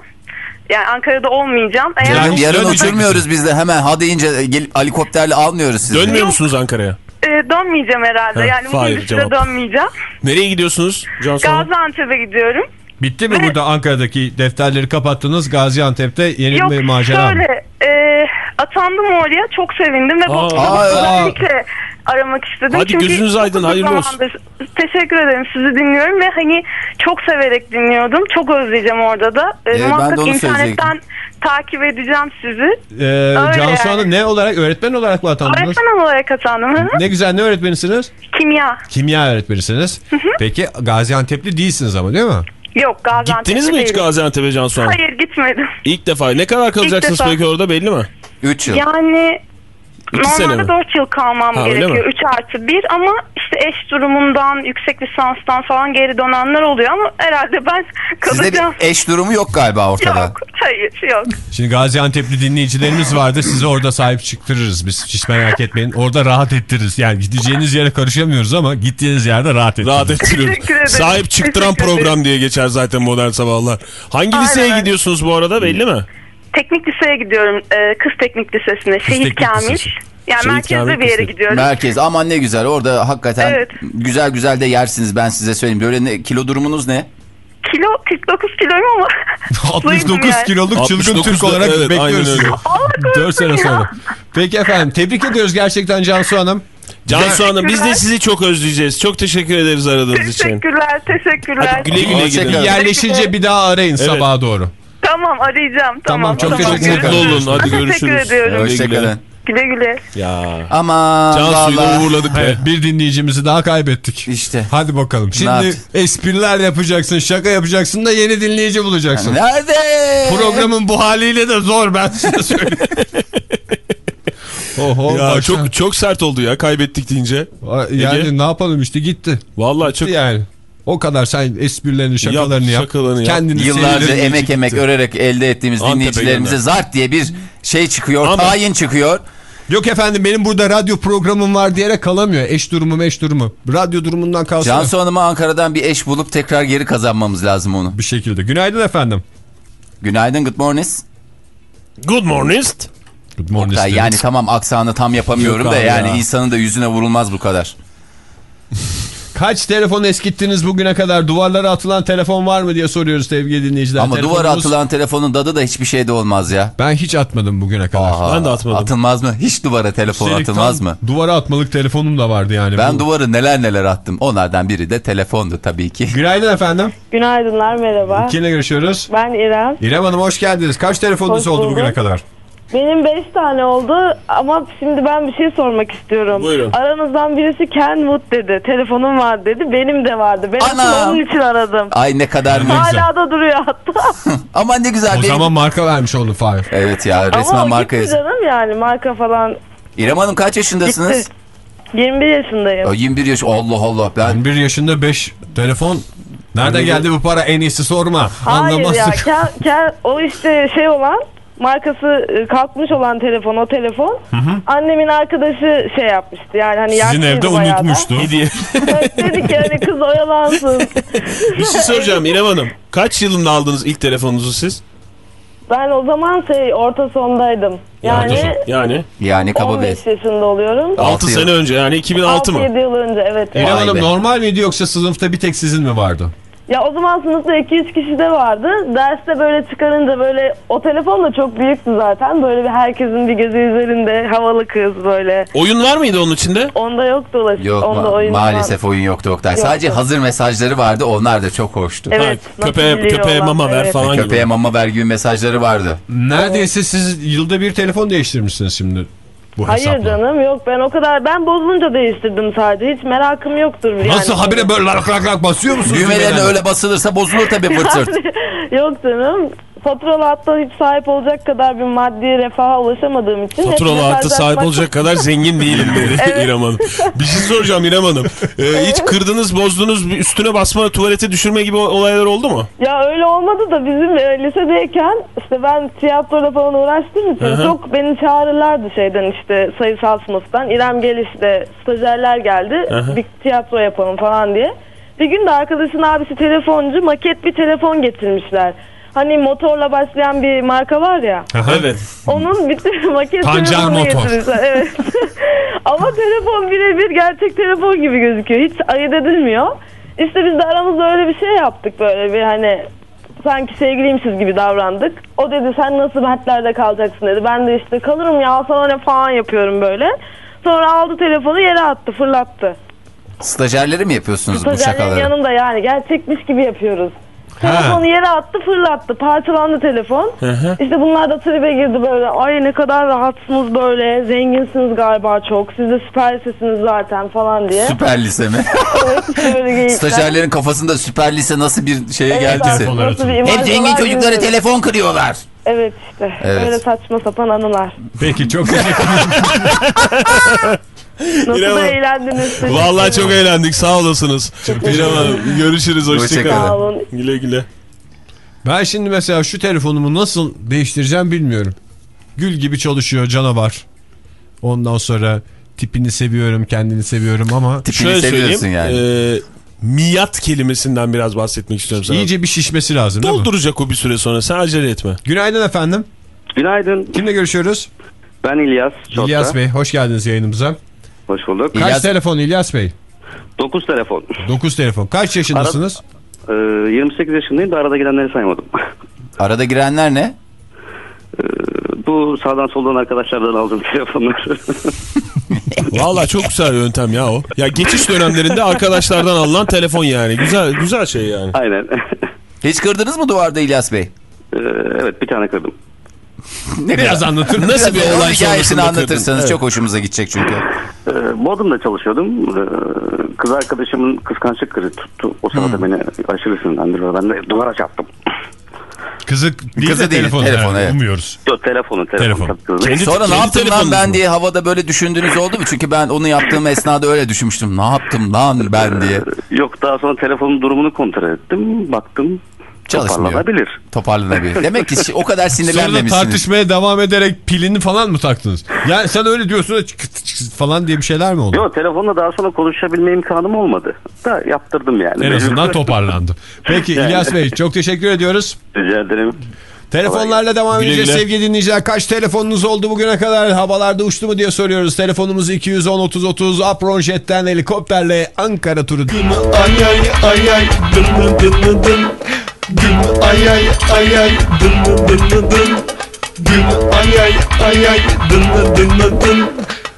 Yani Ankara'da olmayacağım. Eğer Yani Yarın, yarın uçurmuyoruz biz de hemen ha deyince e, gel, helikopterle almıyoruz sizi. Dönmüyor musunuz Ankara'ya? e, dönmeyeceğim herhalde. Ha, yani bir süre dönmeyeceğim. Nereye gidiyorsunuz? Gaziantep'e gidiyorum. Bitti mi burada Ankara'daki defterleri kapattınız? Gaziantep'te yeni Yok bir macera mı? şöyle e, atandım oraya çok sevindim ve bu Aa, aa. özellikle aramak istedim. Hadi Çünkü gözünüz aydın, hayırlı olsun. Teşekkür ederim sizi dinliyorum ve hani çok severek dinliyordum. Çok özleyeceğim orada da. E, Evet, ben de onu internetten takip edeceğim sizi. Ee, Cansu yani. Ne olarak? Öğretmen olarak mı atandınız? Öğretmen olarak atandım. Hı hı. Ne güzel ne öğretmenisiniz? Kimya. Kimya öğretmenisiniz. Peki Gaziantep'li değilsiniz ama değil mi? Yok Gaziantep'te Gittiniz mi hiç. Gaziantep'e Cansu Hanım? Hayır gitmedim. İlk defa. Ne kadar kalacaksınız defa. peki orada belli mi? 3 yıl. Yani İki sene mi? normalde 4 yıl kalmam Ha, gerekiyor. mi? 3 artı 1 ama işte eş durumundan, yüksek lisanstan falan geri dönenler oluyor ama herhalde ben Sizde kalacağım. bir eş durumu yok galiba ortada. Yok, hayır yok. Şimdi Gaziantep'li dinleyicilerimiz vardı. Size orada sahip çıktırırız biz. Hiç merak etmeyin. Orada rahat ettiririz. Yani gideceğiniz yere karışamıyoruz ama gittiğiniz yerde rahat ettiririz. Rahat ederim. Sahip çıktıran program diye geçer zaten modern sabahlar. Hangi Aynen liseye gidiyorsunuz bu arada belli mi? Teknik liseye gidiyorum. e, Kız Teknik Lisesi'ne. Şehit Teknik Kamil. Lisesi. Yani Şehit merkezde Kamil bir yere Lisesi. gidiyorum. Merkez aman ne güzel orada hakikaten Evet. güzel güzel de yersiniz ben size söyleyeyim. Böyle ne, kilo durumunuz ne? Kilo 49 kiloyum ama. [LAUGHS] 69 zayıfım yani. kiloluk çılgın 69 Türk olarak evet, bekliyoruz. öyle. 4 sene sonra. Peki efendim tebrik ediyoruz gerçekten Cansu Hanım. Cansu Hanım biz de sizi çok özleyeceğiz. Çok teşekkür ederiz aradığınız için. Teşekkürler, teşekkürler. Hadi güle güle gidin. Yerleşince bir daha arayın sabaha doğru. Tamam arayacağım. Tamam, Tamam, çok teşekkür görüşürüz. ederim. Mutlu olun. Hadi Teşekkür görüşürüz. ediyorum. Güle güle. Hoşçakalın. Güle güle. Ya. Ama Cansu'yu uğurladık be. Evet, bir dinleyicimizi daha kaybettik. işte. Hadi bakalım. Şimdi Naat. espriler yapacaksın, şaka yapacaksın da yeni dinleyici bulacaksın. Nerede? Programın bu haliyle de zor ben size söyleyeyim. [LAUGHS] Oho, Ya başa- çok çok sert oldu ya kaybettik deyince. yani Ege. ne yapalım işte gitti. Vallahi çok Yani o kadar sen esprilerini, şakalarını yap. şakalarını yap. Kendini Yıllarca emek gitti. emek örerek elde ettiğimiz Antep'e dinleyicilerimize gönder. zart diye bir şey çıkıyor, Ama- tayin çıkıyor. Yok efendim benim burada radyo programım var diyerek kalamıyor. Eş durumu eş durumu. Radyo durumundan kalsın. Cansu Hanım'a Ankara'dan bir eş bulup tekrar geri kazanmamız lazım onu. Bir şekilde. Günaydın efendim. Günaydın, good morning. Good morning. Good morning. Oktay, yani tamam aksanı tam yapamıyorum Yok da yani ya. insanın da yüzüne vurulmaz bu kadar. [LAUGHS] Kaç telefon eskittiniz bugüne kadar? Duvarlara atılan telefon var mı diye soruyoruz sevgili dinleyiciler. Ama duvara Telefonumuz- atılan telefonun dadı da hiçbir şeyde olmaz ya. Ben hiç atmadım bugüne kadar. Aa, Ben de atmadım. Atılmaz mı? Hiç duvara telefon Üstelik atılmaz mı? Duvara atmalık telefonum da vardı yani. Ben Bu- duvarı neler neler attım. Onlardan biri de telefondu tabii ki. Günaydın efendim. Günaydınlar merhaba. Kimle görüşüyoruz? Ben İrem. İrem Hanım hoş geldiniz. Kaç telefonunuz Hoş oldu bugüne kadar? Benim 5 tane oldu ama şimdi ben bir şey sormak istiyorum. Buyurun. Aranızdan birisi Kenwood dedi. Telefonum var dedi. Benim de vardı. Ben Ana! aslında onun için aradım. Ay ne kadar güzel. Hala da duruyor hatta. [LAUGHS] Aman ne güzel O değil. zaman marka vermiş oldun Fahir. Evet ya ama resmen o marka yazı. canım yani marka falan. İrem Hanım kaç yaşındasınız? Gitti. 21 yaşındayım. O 21 yaş. Allah Allah ben 11 yaşında 5 telefon. Nereden geldi bu para en iyisi sorma. Hayır ya Anlamazsın. Ken, Ken, o işte şey olan markası e, kalkmış olan telefon o telefon. Annemin arkadaşı şey yapmıştı yani hani Sizin evde unutmuştu. Hediye. [LAUGHS] Dedik yani kız oyalansın. bir şey soracağım İrem Hanım. Kaç yılında aldınız ilk telefonunuzu siz? Ben o zaman şey orta sondaydım. Yani Yani yani kaba 15 bir. yaşında oluyorum. 6 Altı sene yıl. önce yani 2006 mı? 6-7 yıl önce evet. İrem Hanım normal miydi yoksa sınıfta bir tek sizin mi vardı? Ya o zaman sınıfta 2-3 kişi de vardı. Derste böyle çıkarınca böyle o telefon da çok büyüktü zaten. Böyle bir herkesin bir gözü üzerinde havalı kız böyle. Oyun var mıydı onun içinde? Onda yoktu ulaşım. Yok Onda ma- oyun maalesef oyun yoktu Oktay. Yoktu. Sadece hazır mesajları vardı. Onlar da çok hoştu. Evet. Ha, köpeğe, köpeğe olan, mama ver evet. falan Köpeğe gibi. mama ver gibi mesajları vardı. Neredeyse siz yılda bir telefon değiştirmişsiniz şimdi bu Hayır hesapla. canım yok ben o kadar ben bozulunca değiştirdim sadece hiç merakım yoktur yani. Nasıl habire böyle lak lak lak basıyor musunuz? Düğmelerine öyle basılırsa bozulur tabii fırt fırt. [LAUGHS] yok canım faturalı hatta hiç sahip olacak kadar bir maddi refaha ulaşamadığım için Faturalı mesajlaşmak- sahip olacak kadar [LAUGHS] zengin değilim dedi Evet. İrem Hanım. Bir şey soracağım İrem Hanım. Ee, hiç kırdınız, bozdunuz, üstüne basma, tuvalete düşürme gibi olaylar oldu mu? Ya öyle olmadı da bizim e, lisedeyken işte ben tiyatroda falan uğraştığım için Hı hı. çok beni çağırırlardı şeyden işte sayısal sınıftan. İrem gel işte stajyerler geldi hı. bir tiyatro yapalım falan diye. Bir gün de arkadaşın abisi telefoncu maket bir telefon getirmişler. Hani motorla başlayan bir marka var ya. Evet. Onun bir [LAUGHS] maket Pancar motor. getirmişler. Evet. [LAUGHS] Ama telefon birebir gerçek telefon gibi gözüküyor. Hiç ayırt edilmiyor. İşte biz de aramızda öyle bir şey yaptık böyle bir hani sanki sevgiliymişiz gibi davrandık. O dedi sen nasıl hatlerde kalacaksın dedi. Ben de işte kalırım ya sana ne falan yapıyorum böyle. Sonra aldı telefonu yere attı fırlattı. Stajyerleri mi yapıyorsunuz bu Stajyerin şakaları? yanında yani gerçekmiş gibi yapıyoruz. Telefonu yere attı fırlattı parçalandı telefon. İşte bunlar da tribe girdi böyle ay ne kadar rahatsınız böyle zenginsiniz galiba çok siz de süper lisesiniz zaten falan diye. Süper lise mi? [LAUGHS] Evet, işte böyle geyikler. Stajyerlerin kafasında süper lise nasıl bir şeye Evet, geldiyse. Hep zengin çocukları telefon kırıyorlar. Evet işte Evet. öyle saçma sapan anılar. Peki çok teşekkür ederim. [LAUGHS] Nasıl İrem da eğlendiniz. Vallahi çok eğlendik. Sağ olasınız. İrem Hanım görüşürüz. Hoşça Hoşçakalın. kalın. Sağ olun. Güle güle. Ben şimdi mesela şu telefonumu nasıl değiştireceğim bilmiyorum. Gül gibi çalışıyor canavar. Ondan sonra tipini seviyorum, kendini seviyorum ama Tipini Şöyle seviyorsun söyleyeyim. yani. e, miyat kelimesinden biraz bahsetmek istiyorum sana. iyice bir şişmesi lazım değil mi? Dolduracak o bir süre sonra. Sen acele etme. Günaydın efendim. Günaydın. Kimle görüşüyoruz? Ben İlyas. Çotla. İlyas Bey. Hoş geldiniz yayınımıza. Hoş bulduk. Kaç İlyas- telefon İlyas Bey? 9 telefon. 9 telefon. Kaç yaşındasınız? Ee, 28 yaşındayım da arada girenleri saymadım. [LAUGHS] Arada girenler ne? Bu sağdan soldan arkadaşlardan aldığım [LAUGHS] telefonlar. [LAUGHS] Valla çok güzel yöntem ya o. Ya geçiş dönemlerinde arkadaşlardan alınan telefon yani. Güzel güzel şey yani. Aynen. Hiç kırdınız mı duvarda İlyas Bey? Ee, evet bir tane kırdım. Biraz anlatır Nasıl bir olay hikayesini anlatırsanız Evet. çok hoşumuza gidecek çünkü. Ee, Bodrum'da çalışıyordum. Ee, kız arkadaşımın kıskançlık krizi tuttu. O sırada beni aşırı sinirlendirdi. Ben de duvara çarptım. Kızı değil Kızı de değil, telefonu. telefon, yani, evet. Umuyoruz. Yok telefonu. Telefonu. Telefon. tabii kızı. Kendi- Sonra ne yaptım lan ben mu? diye havada böyle düşündüğünüz oldu mu? Çünkü ben onu yaptığım esnada öyle düşünmüştüm. Ne yaptım lan ben diye. Yok daha sonra telefonun durumunu kontrol ettim. Baktım. Çalışmıyor. Toparlanabilir. Toparlanabilir. [LAUGHS] Demek ki o kadar Sonra da sinirlenmemişsiniz. tartışmaya devam ederek pilini falan mı taktınız? Yani sen öyle diyorsun da çık- çık- çık falan diye bir şeyler mi oldu? Yok telefonla daha sonra konuşabilme imkanım olmadı. Da yaptırdım yani. En azından toparlandı. Peki [LAUGHS] Yani. İlyas Bey çok teşekkür ediyoruz. Rica ederim. Telefonlarla devam Güle edeceğiz güle. sevgili dinleyiciler. Kaç telefonunuz oldu bugüne kadar? Havalarda uçtu mu diye soruyoruz. Telefonumuz 210 30 30 Apron Jet'ten helikopterle Ankara turu. Ay ay ay ay dın dın dın dın dın. Gün ay ay ay ay dın dın dın. Gün ay ay ay ay dın dın dın.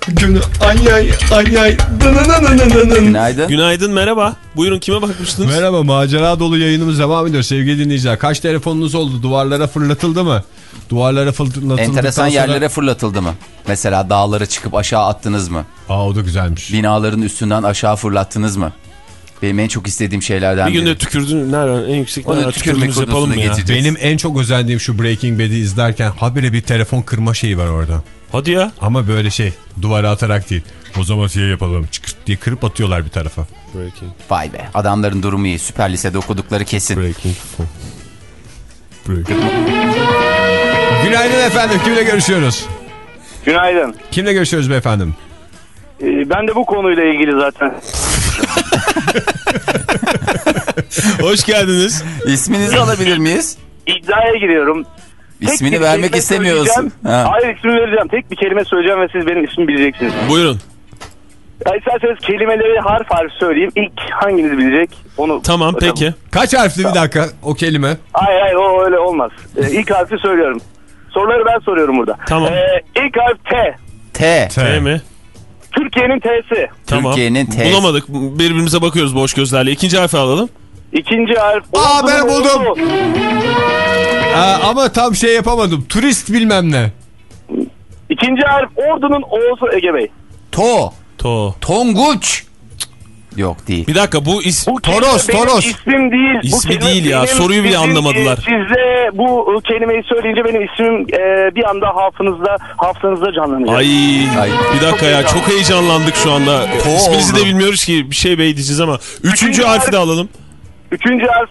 Gün ay ay ay ay dın dın dın dın dın dın. Günaydın. Günaydın merhaba. Buyurun kime bakmıştınız? Merhaba macera dolu yayınımız devam ediyor sevgili dinleyiciler. Kaç telefonunuz oldu? Duvarlara fırlatıldı mı? Duvarlara fırlatıldıktan Enteresan sonra... yerlere fırlatıldı mı? Mesela dağlara çıkıp aşağı attınız mı? Aa o da güzelmiş. Binaların üstünden aşağı fırlattınız mı? Benim en çok istediğim şeylerden Bir biri. günde tükürdün nereden en yüksek nereden tükürmek tükürdünüz yapalım ya? geçeceğiz. Benim en çok özendiğim şu Breaking Bad'i izlerken habire bir telefon kırma şeyi var orada. Hadi ya. Ama böyle şey duvara atarak değil. O zaman şey yapalım çıkırt diye kırıp atıyorlar bir tarafa. Breaking, Vay be adamların durumu iyi. Süper lisede okudukları kesin. breaking. Günaydın efendim kimle görüşüyoruz? Günaydın. Kimle görüşüyoruz beyefendim? Ee, ben de bu konuyla ilgili zaten. [LAUGHS] Hoş geldiniz. İsminizi alabilir miyiz? İddiaya giriyorum. Tek İsmini bir vermek kelime istemiyorsun. söyleyeceğim. Ha. Hayır ismini vereceğim. Tek bir kelime söyleyeceğim ve siz benim ismimi bileceksiniz. Buyurun. Ya isterseniz kelimeleri harf harf söyleyeyim. İlk hanginiz bilecek onu Tamam bakalım. peki. Kaç harfli bir dakika o kelime? Hayır hayır o öyle olmaz. Ee, ilk harfi söylüyorum. Soruları ben soruyorum burada. Tamam. Ee, ilk harf T. T. T mi? Türkiye'nin T'si. Tamam. Türkiye'nin T. Bulamadık. Birbirimize bakıyoruz boş gözlerle. İkinci harfi alalım. İkinci harf. Aa, ben buldum. Aa, ama tam şey yapamadım. Turist bilmem ne. İkinci harf Ordu'nun Oğuz'u Ege Bey. To. To. Tonguç. Yok değil. Bir dakika bu is... Bu Toros, Toros. ismim değil. Bu İsmi kelime değil ya, benim soruyu bile anlamadılar. e, Size bu e, kelimeyi söyleyince benim ismim e, bir anda hafızınızda hafızanızda canlanıyor. Ay, Ay. bir dakika ya çok heyecanlandık şu anda. İsminizi de oldu. bilmiyoruz ki bir şey bey diyeceğiz ama. Üçüncü Üçüncü harfi harf- de alalım. Üçüncü harf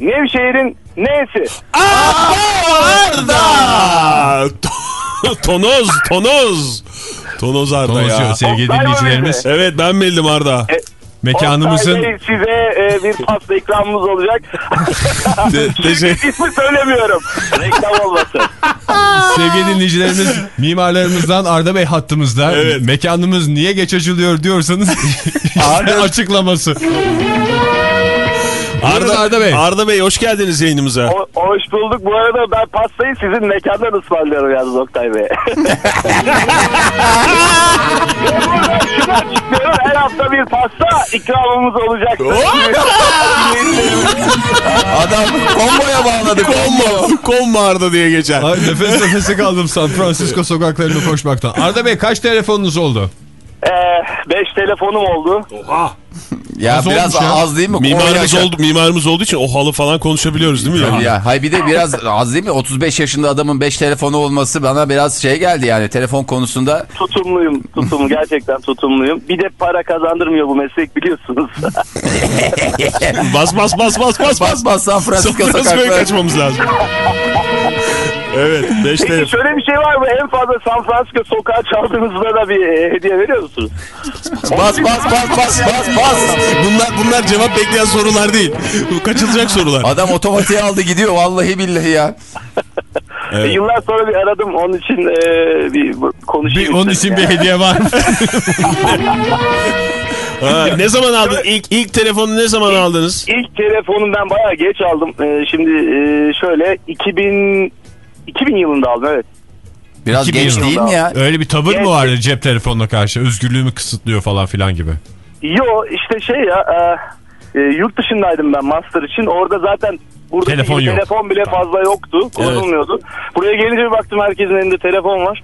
Nevşehir'in N'si. Arda! [LAUGHS] tonoz, tonoz. Tonoz Arda Konuşuyor ya. sevgili dinleyicilerimiz. Evet ben bildim Arda. Mekanımızın size e, bir pasta ikramımız olacak. [LAUGHS] Te- teşekkür- İsmi söylemiyorum. Reklam olmasın. [LAUGHS] sevgili dinleyicilerimiz mimarlarımızdan Arda Bey hattımızda. Evet. Mekanımız niye geç açılıyor diyorsanız [LAUGHS] Arda- açıklaması. Arda, Arda Bey. Arda Bey hoş geldiniz yayınımıza. O, hoş bulduk. Bu arada ben pastayı sizin mekandan ısmarlıyorum yalnız Oktay Bey. Şunu [LAUGHS] açıklıyorum. Her hafta bir pasta ikramımız olacak. Adam komboya bağladı. Kombo, kombo Arda diye geçer. Ay, nefes nefese kaldım San Francisco sokaklarında koşmaktan. Arda Bey kaç telefonunuz oldu? Ee, beş telefonum oldu. [LAUGHS] Ya Az biraz ya. az değil mi? Mimarımız oldu, mimarımız olduğu için o halı falan konuşabiliyoruz değil mi ya? Ya hay bir de biraz [LAUGHS] az değil mi? 35 yaşında adamın 5 telefonu olması bana biraz şey geldi yani telefon konusunda. Tutumluyum. Tutumlu. Gerçekten tutumluyum. Bir de para kazandırmıyor bu meslek biliyorsunuz. [LAUGHS] Bas bas bas bas bas Bas bas San Francisco sokakları. kaçmamız lazım. evet 5 Peki telefon. şöyle bir şey var mı? En fazla San Francisco sokağa çaldığınızda da bir e, hediye veriyor musunuz? Bas bas bas bas bas bas. Bunlar bunlar cevap bekleyen sorular değil. Kaçılacak sorular. Adam otomatiğe aldı gidiyor vallahi billahi ya. Evet. Yıllar sonra bir aradım onun için e, bir konuşayım. Bir, onun için bir yani. hediye var mı? [LAUGHS] Ha, ne zaman aldın? İlk, ilk telefonu ne zaman aldınız? İlk telefonu ben bayağı geç aldım. E, şimdi e, şöyle 2000 2000 yılında aldım evet. Biraz 2000 genç değil mi ya? Öyle bir tavır mı vardı cep telefonuna karşı? Özgürlüğümü kısıtlıyor falan filan gibi. Yo işte şey ya e, e, yurt dışındaydım ben master için. Orada zaten burada Telefon yok. telefon bile fazla yoktu. Kullanılmıyordu. Buraya gelince bir baktım herkesin elinde telefon var.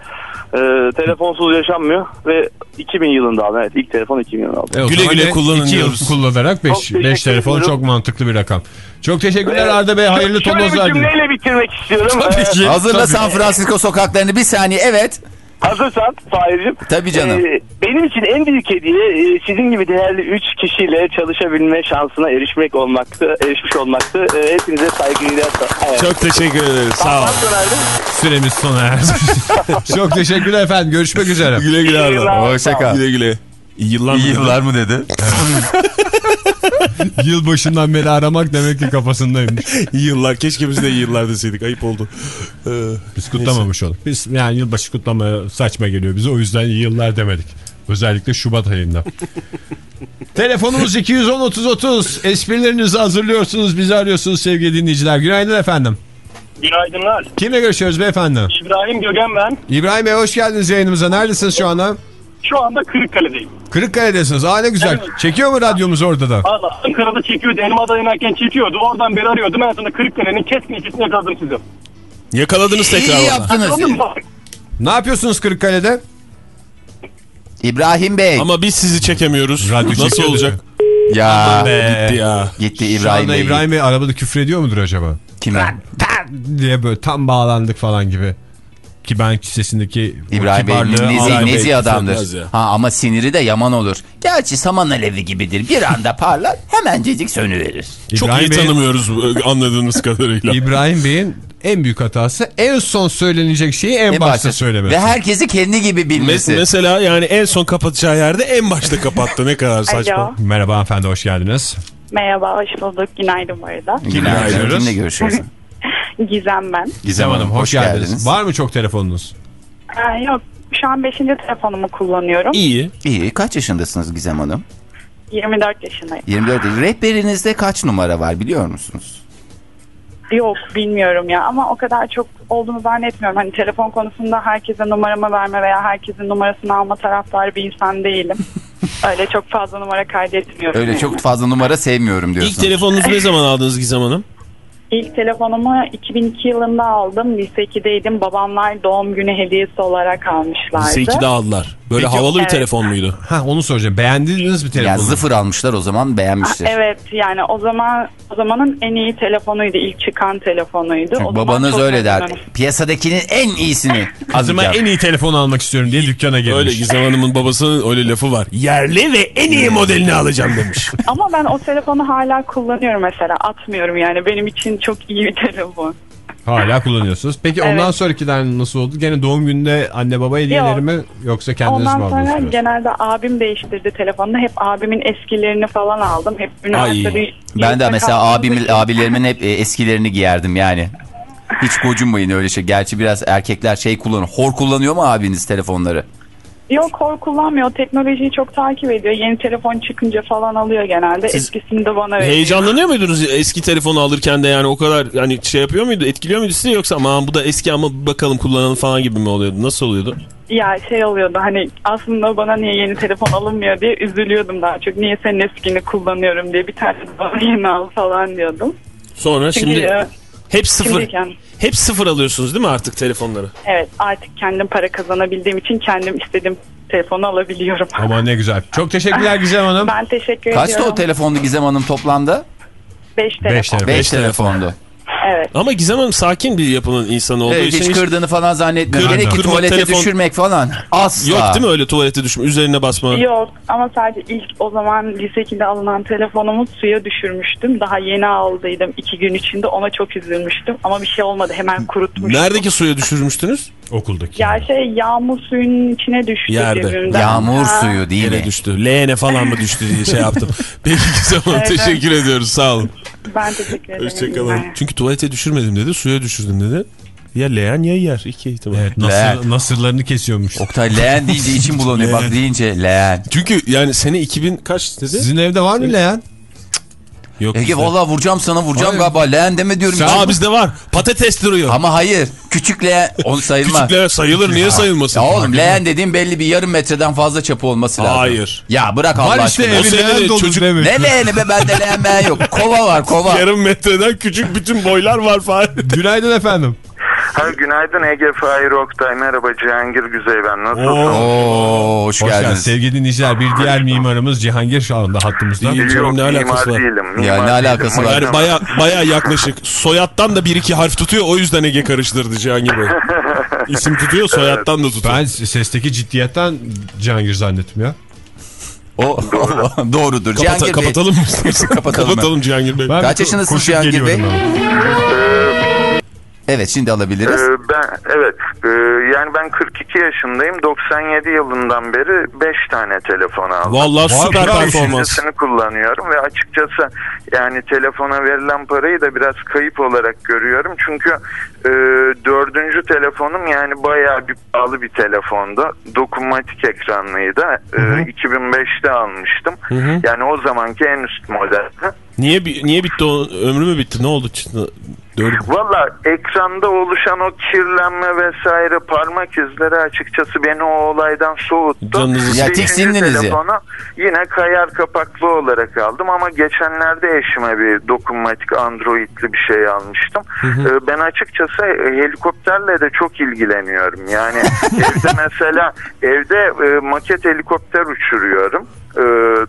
E, telefonsuz yaşanmıyor ve 2000 yılında aldım. Evet ilk telefon 2000 yılında aldım. E, o Güle güle kullanın iki yıl diyoruz. kullanarak Çok 5 teşekkür telefon ediyorum. çok mantıklı bir rakam. Çok teşekkürler Evet. Arda Bey. Hayırlı Şöyle tonozlar bir diliyorum. cümleyle bitirmek istiyorum. Tabii E, ki. Hazırla Tabii. San Francisco sokaklarını bir saniye evet. Hazırsan Fahir'cim. Tabii canım. Ee, benim için en büyük hediye e, sizin gibi değerli 3 kişiyle çalışabilme şansına erişmek olmaktı, erişmiş olmaktı. Ee, hepinize saygıyla. Evet. Çok teşekkür ederiz. Sağ ol. Ahmet Döner'dim. Süremiz sona erdi. [LAUGHS] çok teşekkürler efendim. Görüşmek üzere. Güle güle İyi Arda. yıllar. Hoşça kal. Güle güle. İyi yıllar mı? İyi yıllar mı dedi? [LAUGHS] Yılbaşından beri aramak demek ki kafasındaymış. [LAUGHS] İyi yıllar. Keşke biz de iyi yıllar deseydik. Ayıp oldu. Ee, Biz kutlamamış olduk. Biz yani yılbaşı kutlamaya saçma geliyor bize. O yüzden iyi yıllar demedik. Özellikle Şubat ayında. [LAUGHS] Telefonumuz 210 30 30. Esprilerinizi hazırlıyorsunuz. Bizi arıyorsunuz sevgili dinleyiciler. Günaydın efendim. Günaydınlar. Kimle görüşüyoruz beyefendi? İbrahim Gögen ben. İbrahim Bey hoş geldiniz yayınımıza. Neredesiniz şu anda? Şu anda Kırıkkale'deyim. Kırıkkale'desiniz. Aa ne güzel. Çekiyor mu radyomuz orada da? Valla Ankara'da çekiyordu. Elmadağ inerken çekiyordu. Oradan beri arıyordum. En sonunda Kırıkkale'nin keskin ilçesine yakaladım sizi. Yakaladınız tekrar. İyi yaptınız. Ne yapıyorsunuz Kırıkkale'de? İbrahim Bey. Ama biz sizi çekemiyoruz. Radyo Nasıl olacak? ya Gitti ya. gitti Şu İbrahim anda Bey. İbrahim Bey arabada küfür ediyor mudur acaba? Kime? diye böyle tam bağlandık falan gibi. Ki ben sesindeki İbrahim Bey nezi, nezi adamdır. ya. Ha ama siniri de yaman olur. Gerçi saman alevi gibidir. Bir anda [LAUGHS] parlar hemencecik sönüverir. Çok İbrahim iyi tanımıyoruz e, anladığımız kadarıyla. İbrahim Bey'in en büyük hatası en son söylenecek şeyi en, En başta, söylemesi. Ve herkesi kendi gibi Mes- bilmesi. mesela yani en son kapatacağı yerde en başta kapattı. Ne kadar saçma. Alo. Merhaba hanımefendi hoş geldiniz. Merhaba, hoş bulduk. Günaydın bu arada. Günaydın. görüşüyoruz? Kimle görüşüyoruz? [LAUGHS] Gizem ben. Gizem Hanım hoş, geldiniz. Var mı çok telefonunuz? Ee, yok, şu an 5. telefonumu kullanıyorum. İyi. İyi. Kaç yaşındasınız Gizem Hanım? 24 yaşındayım. 24. Rehberinizde kaç numara var biliyor musunuz? Yok, bilmiyorum ya ama o kadar çok olduğunu zannetmiyorum. Hani telefon konusunda herkese numaramı verme veya herkesin numarasını alma taraftarı bir insan değilim. [LAUGHS] Öyle çok fazla numara kaydetmiyorum. Öyle yani. çok fazla numara sevmiyorum İlk diyorsunuz. telefonunuzu ne zaman aldınız Gizem Hanım? İlk telefonumu 2002 yılında aldım. Lise 2'deydim. Babamlar doğum günü hediyesi olarak almışlardı. Lise 2'de aldılar. Böyle Peki, havalı bir evet. telefon muydu? Ha onu soracağım. Beğendiniz mi telefonu? Yani sıfır almışlar o zaman beğenmiştir. Evet yani o zaman o zamanın en iyi telefonuydu. ilk çıkan telefonuydu. O zaman Babanız öyle der. Piyasadakinin en iyisini [LAUGHS] alacağım. en iyi telefon almak istiyorum diye dükkana gelmiş. Öyle Gizem Hanım'ın babasının öyle lafı var. Yerli ve en iyi modelini alacağım demiş. Ama ben o telefonu hala kullanıyorum mesela. Atmıyorum yani. Benim için çok iyi bir telefon. Hala kullanıyorsunuz. Peki ondan Evet. sonrakiler nasıl oldu? Gene doğum gününde anne baba hediyeleri Yok. mi yoksa kendiniz Ondan mi sonra aldınız? genelde abim değiştirdi telefonunu. Hep abimin eskilerini falan aldım. Hep üniversitede Ben de mesela abim, abilerimin hep e, eskilerini giyerdim yani. Hiç gocunmayın öyle şey. Gerçi biraz erkekler şey kullanıyor. Hor kullanıyor mu abiniz telefonları? Yok hor kullanmıyor. Teknolojiyi çok takip ediyor. Yeni telefon çıkınca falan alıyor genelde. Siz Eskisini de bana veriyor. Heyecanlanıyor muydunuz eski telefonu alırken de yani o kadar yani şey yapıyor muydu etkiliyor muydu sizi yoksa aman bu da eski ama bakalım kullanalım falan gibi mi oluyordu nasıl oluyordu? Ya şey oluyordu hani aslında bana niye yeni telefon alınmıyor diye üzülüyordum daha çok. Niye senin eskini kullanıyorum diye bir tane bana [LAUGHS] yeni al falan diyordum. Sonra Çünkü şimdi e, hep sıfır şimdiyken- hep sıfır alıyorsunuz değil mi artık telefonları? evet artık kendim para kazanabildiğim için kendim istediğim telefonu alabiliyorum. [LAUGHS] Aman ne güzel. Çok teşekkürler Gizem Hanım. Ben teşekkür Kaçtı o ediyorum. telefonlu Gizem Hanım toplamda? 5 telefon. Beş telefon. 5 telefondu. Evet. Ama Gizem Hanım sakin bir yapının insanı olduğu Evet, için hiç hiç- kırdığını falan zannetmiyorum. Hele ki tuvalete telefon- düşürmek falan. Asla. yok değil mi öyle tuvalete düşme üzerine basma. Yok ama sadece ilk o zaman lise 2'de alınan telefonumu suya düşürmüştüm. Daha yeni aldıydım iki gün içinde ona çok üzülmüştüm. Ama bir şey olmadı hemen kurutmuştum. Neredeki suya düşürmüştünüz? Okuldaki. Ya şey yağmur suyunun içine düştü Yerde. cebimden. Yağmur Ha. suyu değil Yere mi? düştü. Leğene falan mı düştü diye şey yaptım. [LAUGHS] Peki Gizem Hanım evet. teşekkür ediyoruz sağ olun. Ben teşekkür ederim. Hoşçakalın. Çünkü tuvalete düşürmedim dedi suya düşürdüm dedi. Ya leğen ya yer. İki ihtimal. Evet Leğen. nasır, nasırlarını kesiyormuş. Oktay leğen deyince içim bulanıyor. Bak deyince leğen. Çünkü yani sene 2000 kaç dedi? Sizin evde var mı leğen? Yok Ege bizde. vallahi vuracağım sana vuracağım Hayır. galiba. Leğen deme diyorum. Aa bizde var. Patates duruyor. Ama hayır. Küçük leğen onu sayılmaz. Küçükler sayılır niye sayılmasın? Ya oğlum leğen dediğim belli bir yarım metreden fazla çapı olması lazım. Hayır. Ya bırak Allah Var işte aşkına. de leğen dolu çocuk- demek. Ne leğeni be bende leğen meğen yok. Kova var kova. [LAUGHS] Yarım metreden küçük bütün boylar var falan. Günaydın efendim. Ha, günaydın Ege Fahir Oktay. Merhaba Cihangir Güzey ben. Nasılsın? Oo hoş, Hoş geldiniz. geldiniz. Sevgili dinleyiciler bir diğer mimarımız Cihangir şu anda hattımızda. Değil. Yok ne alakası mimar var? değilim. Ya, mimar ne değilim. alakası var? Yani baya baya yaklaşık. Soyattan da bir iki harf tutuyor. O yüzden Ege karıştırdı Cihangir Bey. [LAUGHS] İsim tutuyor soyattan da tutuyor. Ben sesteki ciddiyetten Cihangir zannettim ya. O, [LAUGHS] doğrudur. Kapata- Cihangir kapatalım mı? [LAUGHS] Kapatalım kapatalım Cihangir Bey. Ben Kaç koşup Cihangir Bey? Evet şimdi alabiliriz. Ee, ben evet e, yani ben 42 yaşındayım 97 yılından beri 5 tane telefon aldım. Vallahi süper performans. Kullanıyorum ve açıkçası yani telefona verilen parayı da biraz kayıp olarak görüyorum. Çünkü e, dördüncü telefonum yani bayağı bir pahalı bir telefondu. Dokunmatik ekranlıydı. E, 2005'te almıştım. Yani o zamanki en üst modeldi. Niye niye bitti o ömrü mü bitti? Ne oldu? Dördü. Valla ekranda oluşan o kirlenme vesaire parmak izleri açıkçası beni o olaydan soğuttu. Canınızı Ya, tiksindiniz ya. yine kayar kapaklı olarak aldım ama geçenlerde eşime bir dokunmatik androidli bir şey almıştım. Ee, ben açıkçası e, helikopterle de çok ilgileniyorum. Yani [LAUGHS] evde mesela evde e, maket helikopter uçuruyorum. Ee,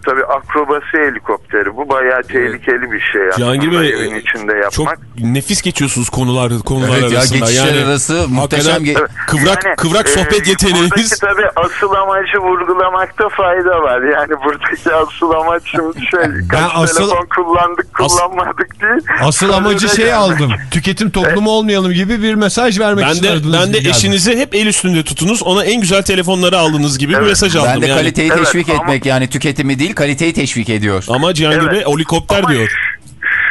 tabii akrobasi helikopteri bu bayağı tehlikeli bir şey Cihangir Bey evin içinde yapmak. çok nefis geçiyorsunuz konular konular Evet ya arasında. geçişler yani, arası muhteşem. ge- kıvrak Yani, kıvrak e, sohbet yeteneğiniz. Buradaki tabii asıl amacı vurgulamakta fayda var. Yani buradaki asıl amaç şimdi şey kaç asıl- telefon kullandık As- kullanmadık değil. Asıl amacı şey yani. aldım. Tüketim toplumu olmayalım gibi bir mesaj vermek Ben için de aradınız ben de eşinizi hep el üstünde tutunuz. Ona en güzel telefonları aldınız gibi bir Evet, mesaj aldım Ben de yani. kaliteyi Evet, teşvik ama- etmek yani tüketimi değil kaliteyi teşvik ediyor. Ama Cihangir Evet. Bey helikopter Ama diyor.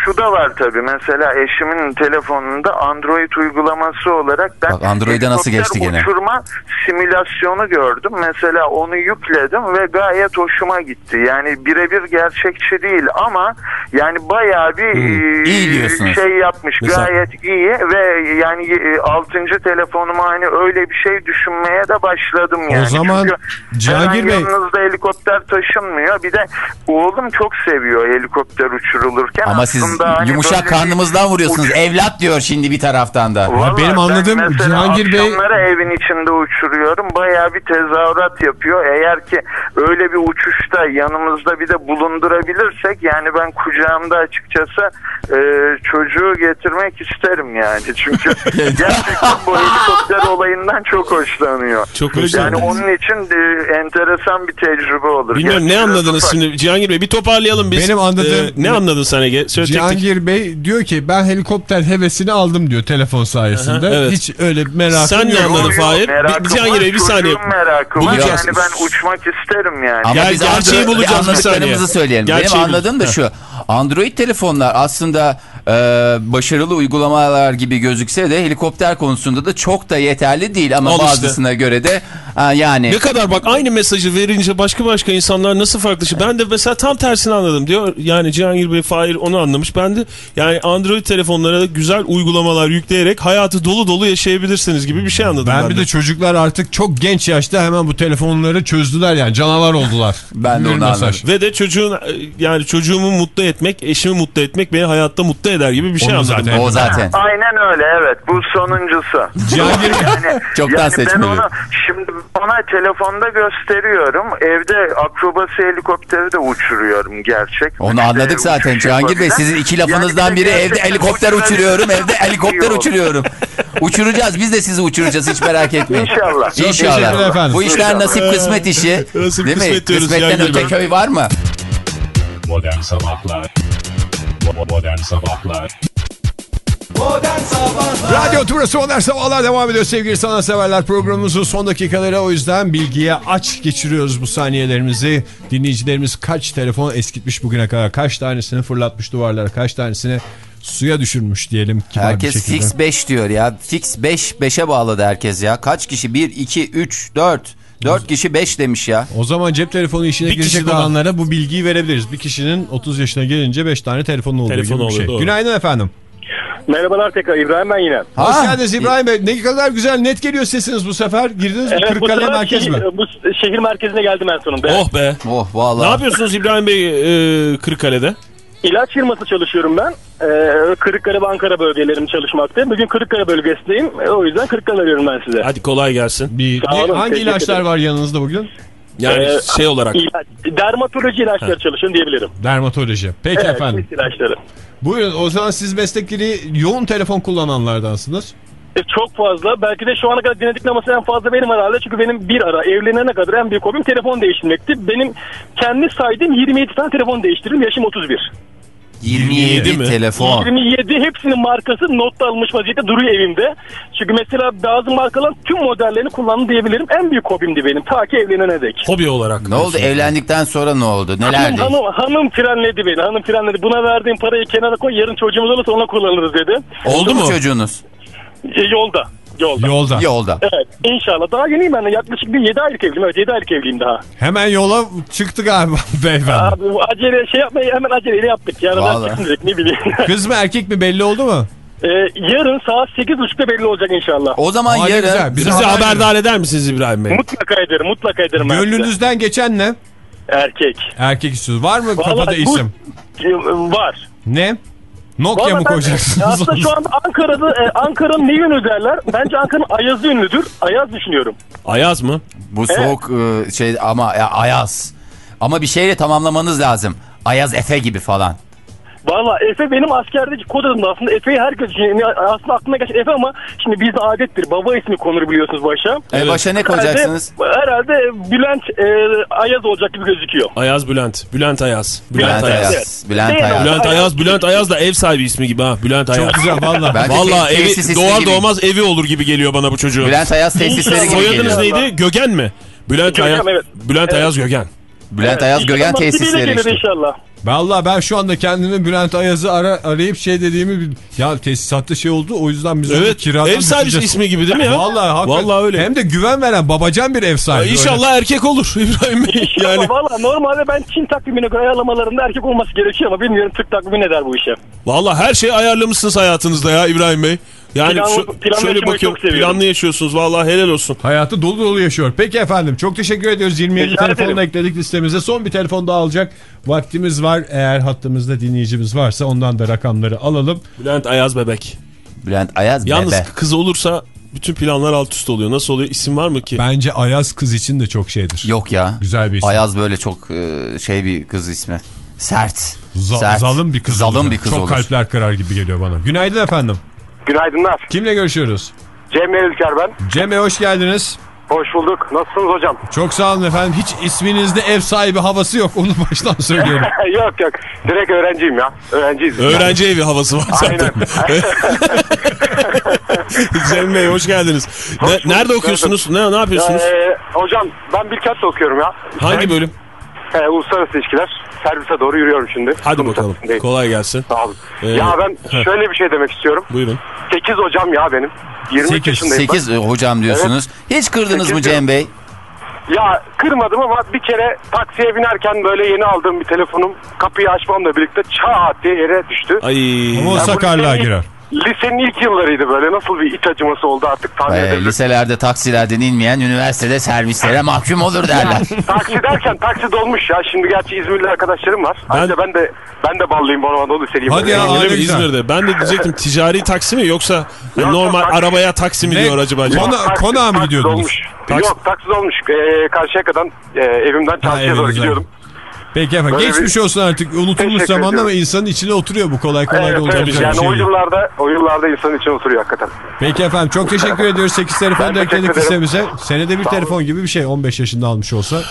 Şu da var tabii mesela eşimin telefonunda Android uygulaması olarak ben Bak, Android'e nasıl geçti gene? uçurma simülasyonu gördüm. Mesela onu yükledim ve gayet hoşuma gitti. Yani birebir gerçekçi değil ama yani bayağı bir e, iyi diyorsunuz. şey yapmış. Mesela- Gayet iyi ve yani e, 6. telefonuma hani öyle bir şey düşünmeye de başladım yani. zaman Çünkü herhangi Bey- yanınızda helikopter taşınmıyor. Bir de oğlum çok seviyor helikopter uçurulurken. Ama siz hani yumuşak karnımızdan vuruyorsunuz. uç- Evlat diyor şimdi bir taraftan da. Vallahi benim ben anladığım mesela Cihangir Bey- evin içinde uçuruyorum. Bayağı bir tezahürat yapıyor. Eğer ki öyle bir uçuşta yanımızda bir de bulundurabilirsek yani ben kucağımda açıkçası e, çocuğu getirmek isterim yani. Çünkü [LAUGHS] gerçekten bu helikopter olayından çok hoşlanıyor. Çok Yani onun için de enteresan bir tecrübe olur. Bilmiyorum ne anladınız şimdi Cihangir Bey bir toparlayalım biz. Benim anladığım- Ee, ne anladın sen Ege? Söyle. Cihangir Bey diyor ki ben helikopter hevesini aldım diyor telefon sayesinde. Aha, evet. Hiç öyle merakım Sen ne yok. anladın Yok, yok, Fahir? merakım Bir- Cihangir Bey bir saniye. çocuğun merakı var. Yani ben uçmak isterim yani. Ama biz gerçeği bulacağız bir anladıklarımızı saniye. söyleyelim. Gerçeği Benim anladığım da şu. Android telefonlar aslında e, başarılı uygulamalar gibi gözükse de helikopter konusunda da çok da yeterli değil ama Al işte. bazısına göre de ha, yani Ne kadar bak aynı mesajı verince başka başka insanlar nasıl farklı şey. Ben de mesela tam tersini anladım diyor. Yani Cihangir Bey Fahir onu anlamış. Ben de yani Android telefonlara güzel uygulamalar yükleyerek hayatı dolu dolu yaşayabilirsiniz gibi bir şey anladım ben, Ben bir de çocuklar artık çok genç yaşta hemen bu telefonları çözdüler yani canavar oldular. Ben de onu mesaj. anladım. Ve de çocuğun yani çocuğumu mutlu etmek, eşimi mutlu etmek beni hayatta mutlu eder gibi bir şey Onu anladım. zaten- o zaten. Aynen öyle evet bu sonuncusu. Cihangir yani, [LAUGHS] Çoktan yani seçmeli. onu şimdi ona telefonda gösteriyorum. Evde akrobasi helikopteri de uçuruyorum gerçek. Onu İşte anladık zaten Cihangir Bey. Sizin iki Yani lafınızdan bir de biri evde helikopter uçuruyorum, evde helikopter uçuruyorum. Uçuracağız. Biz de sizi uçuracağız hiç merak etmeyin. İnşallah. İnşallah. efendim. Bu işler nasip kısmet işi. Nasip Değil mi? kısmet diyoruz Kısmetten öte köy var mı? Modern Sabahlar Modern Sabahlar Radyo Turası Modern Sabahlar devam ediyor sevgili sanatseverler programımızın son dakikaları o yüzden bilgiye aç geçiriyoruz bu saniyelerimizi. Dinleyicilerimiz kaç telefon eskitmiş bugüne kadar kaç tanesini fırlatmış duvarlara kaç tanesini suya düşürmüş diyelim. Herkes fix 5 diyor ya. Fix 5, 5'e bağladı herkes ya. Kaç kişi? 1, 2, 3, 4. 4 kişi 5 demiş ya. O zaman cep telefonu işine Bir girecek daha. olanlara bu bilgiyi verebiliriz. Bir kişinin 30 yaşına gelince 5 tane telefonu oluyor Telefon gibi bir oluyor, şey. doğru. Günaydın efendim. Merhabalar tekrar İbrahim ben yine. Hoş geldiniz İbrahim Bey. Ne kadar güzel net geliyor sesiniz bu sefer. Girdiniz mi? Evet, Kırıkkale merkez mi? Bu şehir merkezine geldim en sonunda. Oh be. Oh vallahi. Ne yapıyorsunuz İbrahim Bey e, Kırıkkale'de? İlaç firması çalışıyorum ben. Ee, Kırıkkale ve Ankara bölgelerim çalışmaktayım. Bugün Kırıkkale bölgesindeyim. Ee, O yüzden Kırıkkale arıyorum ben size. Hadi kolay gelsin. Bir, Sağ ne- olun, hangi ilaçlar ederim. var yanınızda bugün? Yani Ee, şey olarak. İlaç, dermatoloji ilaçları çalışıyorum diyebilirim. Dermatoloji. Peki Evet, efendim. ilaçları. Buyurun o zaman siz meslekleri yoğun telefon kullananlardansınız. E, çok fazla. Belki de şu ana kadar dinledik naması en fazla benim herhalde. Çünkü benim bir ara evlenene kadar en büyük hobim telefon değiştirmekti. Benim kendi saydığım 27 tane telefon değiştirdim. Yaşım 31. 27 mi? telefon. 27 hepsinin markası notta almış vaziyette duruyor evimde. Çünkü mesela bazı markaların tüm modellerini kullandım diyebilirim. En büyük hobimdi benim ta ki evlenene dek. Hobi olarak. Ne oldu evlendikten sonra ne oldu? Neler Hanım, hanım, hanım frenledi beni. Hanım frenledi. Buna verdiğim parayı kenara koy. Yarın çocuğumuz olursa ona kullanırız dedi. Oldu mu çocuğunuz? E, yolda. Yolda. Yolda. Yolda. Evet inşallah. Daha yeniyim ben de. Yaklaşık bir 7 aylık evliyim. Evet 7 aylık evliyim daha. Hemen yola çıktı galiba [LAUGHS] beyefendi. Abi bu acele şey yapmayı hemen aceleyle yaptık. Yani Vallahi. ben çıktım direkt ne bileyim. [LAUGHS] Kız mı erkek mi belli oldu mu? Ee, yarın saat 8.30'da belli olacak inşallah. O zaman Aa, yarın güzel. Bize Bizi haber haberdar eder misiniz İbrahim Bey? Mutlaka ederim. Mutlaka ederim. Gönlünüzden geçen ne? Erkek. Erkek istiyoruz. Var mı Vallahi kafada bu- isim? Ee, Var. Ne? Nokia Vallahi mı ben- koyacaksınız? Aslında şu anda Ankara'da e, Ankara'nın ne yönü derler? Bence Ankara'nın Ayaz'ı ünlüdür. Ayaz düşünüyorum. Ayaz mı? bu soğuk e, şey ama ya, Ayaz. Ama bir şeyle tamamlamanız lazım. Ayaz Efe gibi falan. Valla Efe benim askerdeki kod adım aslında. Efe'yi herkes yani aslında aklına geçen Efe ama şimdi bizde adettir. Baba ismi konur biliyorsunuz başa. E, başa ne koyacaksınız? Herhalde, herhalde Bülent e, Ayaz olacak gibi gözüküyor. Ayaz Bülent. Bülent Ayaz. Bülent Ayaz. Evet. Bülent Ayaz. Bülent Ayaz. Bülent Ayaz da ev sahibi ismi gibi ha. Bülent Ayaz. Çok güzel valla. Valla evi doğar gibi. doğmaz evi olur gibi geliyor bana bu çocuğun. Bülent Ayaz tesisleri gibi Soyadınız geliyor. neydi? Gögen mi? Bülent Gögen, Ayaz. evet. Bülent Evet. Ayaz Gögen. Bülent Ayaz Gögen İnşallah nasibiyle tesisleri işte. inşallah. Valla ben şu anda kendimi Bülent Ayaz'ı ara, arayıp şey dediğimi ya tesisatta şey oldu o yüzden biz Evet. kiradan Ev sahibi ismi gibi değil mi ya? Vallahi hakikaten. Vallahi öyle. Hem de güven veren babacan bir ev sahibi. İnşallah erkek olur [LAUGHS] İbrahim Bey. Yani... Yani Valla normalde ben Çin takvimine göre ayarlamalarında erkek olması gerekiyor ama bilmiyorum Türk takvimi ne der bu işe. Valla her şeyi ayarlamışsınız hayatınızda ya İbrahim Bey. Yani Planlı- şu- planlı şöyle bakıyorum planlı yaşıyorsunuz valla helal olsun. Hayatı dolu dolu yaşıyor. Peki efendim çok teşekkür ediyoruz. 27 Rica telefonla ekledik listemize. Son bir telefon daha alacak vaktimiz var. Eğer hattımızda dinleyicimiz varsa ondan da rakamları alalım. Bülent Ayaz bebek. Bülent Ayaz Yalnız bebe. kız olursa bütün planlar alt üst oluyor. Nasıl oluyor? İsim var mı ki? Bence Ayaz kız için de çok şeydir. Yok ya. Güzel bir isim. Ayaz böyle çok e, şey bir kız ismi. Sert. Za- Sert. Zalim bir kız Zalim olacak. bir kız Çok olur. kalpler kırar gibi geliyor bana. Günaydın efendim. Günaydınlar. Kimle görüşüyoruz? Cem Ülker ben. Cem Bey hoş geldiniz. Hoş bulduk. Nasılsınız hocam? Çok sağ olun efendim. Hiç isminizde ev sahibi havası yok. Onu [LAUGHS] baştan söylüyorum. [LAUGHS] yok yok. Direkt öğrenciyim ya. Öğrenciyiz. Öğrenci evi havası var zaten. Aynen. [LAUGHS] Cem Bey hoş geldiniz. Ne- bulduk, nerede okuyorsunuz? Ne, ne yapıyorsunuz? Ee, hocam ben Bilkent'te okuyorum ya. Hangi bölüm? Ee, uluslararası ilişkiler. Servise doğru yürüyorum şimdi. Hadi Sunum bakalım. Kolay gelsin. Sağ olun. Ee, ya ben heh. şöyle bir şey demek istiyorum. Buyurun. 8 hocam ya benim. 23 Sekiz, yaşındayım 8 hocam diyorsunuz. Hiç kırdınız mı Cem Bey? ben. Ya kırmadım ama bir kere taksiye binerken böyle yeni aldığım bir telefonum kapıyı açmamla birlikte çat diye yere düştü. Ay. Ama o sakarlığa girer. Lisenin ilk yıllarıydı böyle. Nasıl bir iç acıması oldu artık tahmin Ee, liselerde taksilerden inmeyen üniversitede servislere mahkum olur derler. [LAUGHS] Taksi derken taksi dolmuş ya. Şimdi gerçi İzmirli arkadaşlarım var. Ayrıca ben de ben de ballıyım bana Anadolu liseliyim. Hadi ya, mi güzel. İzmir'de? Ben de diyecektim ticari taksi mi yoksa Yok, normal yok, taksi. arabaya taksi mi Ne? diyor acaba? Kona- Taksi- konağa mı taksi gidiyordunuz? dolmuş. Taksi- Yok taksi dolmuş. Ee, Karşıyaka'dan e, evimden çarşıya doğru gidiyordum. Peki efendim Böyle geçmiş bir- olsun artık unutulmuş zamanda ama insanın içine oturuyor bu kolay kolay Evet, olacak evet. Yani şey o yıllarda, o yıllarda insanın için oturuyor hakikaten. Peki efendim çok teşekkür ediyoruz. 8 telefon da ekledik listemize. Senede bir telefon gibi bir şey 15 yaşında almış olsa.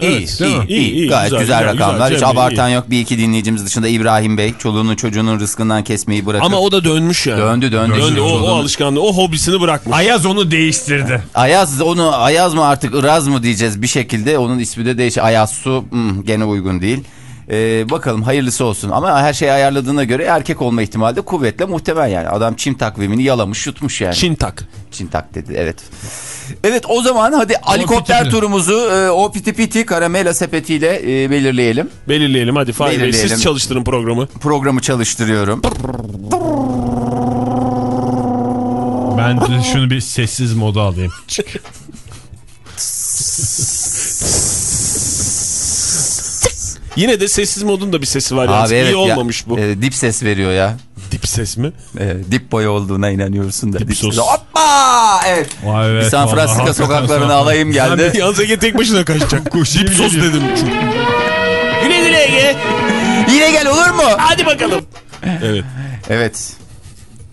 İyi, değil mi? iyi, iyi, İyi, iyi, Gayet güzel, güzel, güzel, rakamlar. güzel, Hiç Bey, abartan iyi. yok. Bir iki dinleyicimiz dışında İbrahim Bey. Çoluğunu çocuğunun rızkından kesmeyi bırakıp. Ama o da dönmüş yani. Döndü, döndü. Döndü. O, o alışkanlığı, o hobisini bırakmış. Ayaz onu değiştirdi. Ayaz onu Ayaz mı artık Iraz mı diyeceğiz bir şekilde. Onun ismi de değişik. Ayaz Su hmm, gene uygun değil. Ee, bakalım hayırlısı olsun. Ama her şeyi ayarladığına göre erkek olma ihtimali de kuvvetle muhtemel yani. Adam çim takvimini yalamış yutmuş yani. Çin tak. Çin tak dedi evet. Evet o zaman hadi helikopter piti. turumuzu e, o piti piti karamela sepetiyle e, belirleyelim. Belirleyelim hadi Fahir Bey siz çalıştırın programı. Programı çalıştırıyorum. Ben de şunu bir sessiz moda alayım. Yine de sessiz modun da bir sesi var. Yani. Abi evet İyi ya, olmamış bu. e, dip ses veriyor ya. Dip ses mi? E, dip boy olduğuna inanıyorsun da. Dip sos. ses- Hoppa! Evet. Vay Bir evet, San Francisco sokaklarına alayım geldi. bir yalnız Ege tek başına kaçacak. [LAUGHS] Dip sos dedim çünkü. Güle güle Ege. Yine gel olur mu? Hadi bakalım. Evet. Evet.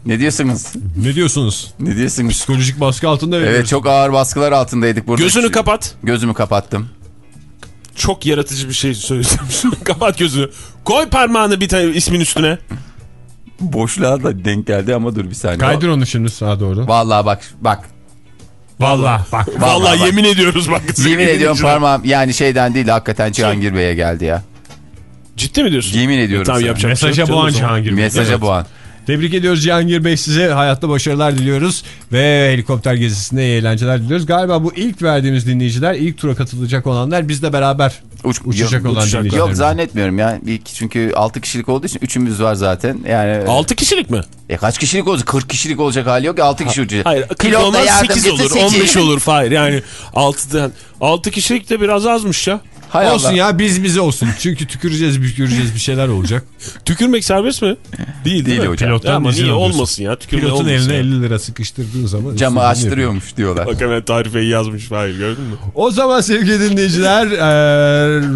Ne diyorsunuz? Ne diyorsunuz? Ne diyorsunuz? Psikolojik baskı altında veriyoruz. Evet çok ağır baskılar altındaydık burada. Gözünü kapat. Gözümü kapattım. Çok yaratıcı bir şey söyleyeceğim. [LAUGHS] kapat gözünü. Koy parmağını bir tane ismin üstüne. Boşluğa da denk geldi ama dur bir saniye. Kaydır onu şimdi sağa doğru. Vallahi bak bak. Vallahi bak. Vallahi, Vallahi bak. yemin ediyoruz bak. Yemin ediyorum parmağım yani şeyden değil hakikaten Cihangir Bey'e geldi ya. Ciddi mi diyorsun? Yemin ediyorum Tamam sana. yapacak şey Mesaja boğan. Cihangir Bey. Mesaja Evet. bu an. Tebrik ediyoruz Cihangir Bey size. Hayatta başarılar diliyoruz. Ve helikopter gezisinde iyi eğlenceler diliyoruz. Galiba bu ilk verdiğimiz dinleyiciler, ilk tura katılacak olanlar bizle beraber Uç, uçacak yok, olan uçacak. dinleyicilerimiz. Yok zannetmiyorum ya. Çünkü 6 kişilik olduğu için üçümüz var zaten. Yani 6 kişilik mi? E kaç kişilik olacak? 40 kişilik olacak hali yok ki 6 kişi uçacak. Hayır 40 Pilotla olmaz 8 yardımcısı olur sekiz. 15 [LAUGHS] olur Fahir yani 6'dan 6 kişilik de biraz azmış ya. Hay olsun Allah. ya biz bize olsun. Çünkü tüküreceğiz, büküreceğiz bir şeyler olacak. [LAUGHS] Tükürmek serbest mi? Değil Değil mi? hocam. Pilottan Ama niye olmasın ya? Tükürme Pilotun eline ya. 50 lira sıkıştırdığın zaman... Camı açtırıyormuş diyorlar. Bak hemen tarifeyi yazmış Fahir gördün mü? O zaman sevgili dinleyiciler [LAUGHS] eee,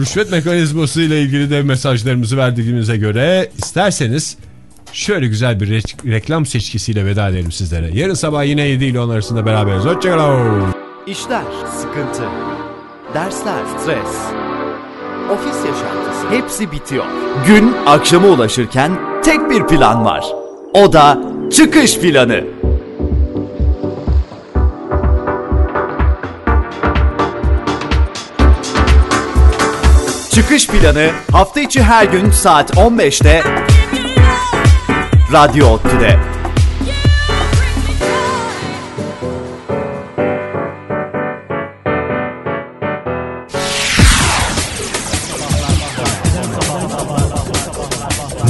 rüşvet mekanizması ile ilgili de mesajlarımızı verdiğimize göre isterseniz şöyle güzel bir re- reklam seçkisiyle veda edelim sizlere. Yarın sabah yine 7 ile 10 arasında beraberiz. Hoşçakalın. İşler, sıkıntı, dersler, stres, ofis yaşantısı hepsi bitiyor. Gün akşama ulaşırken tek bir plan var. O da çıkış planı. Çıkış planı hafta içi her gün saat 15'te Radyo Ottu'da.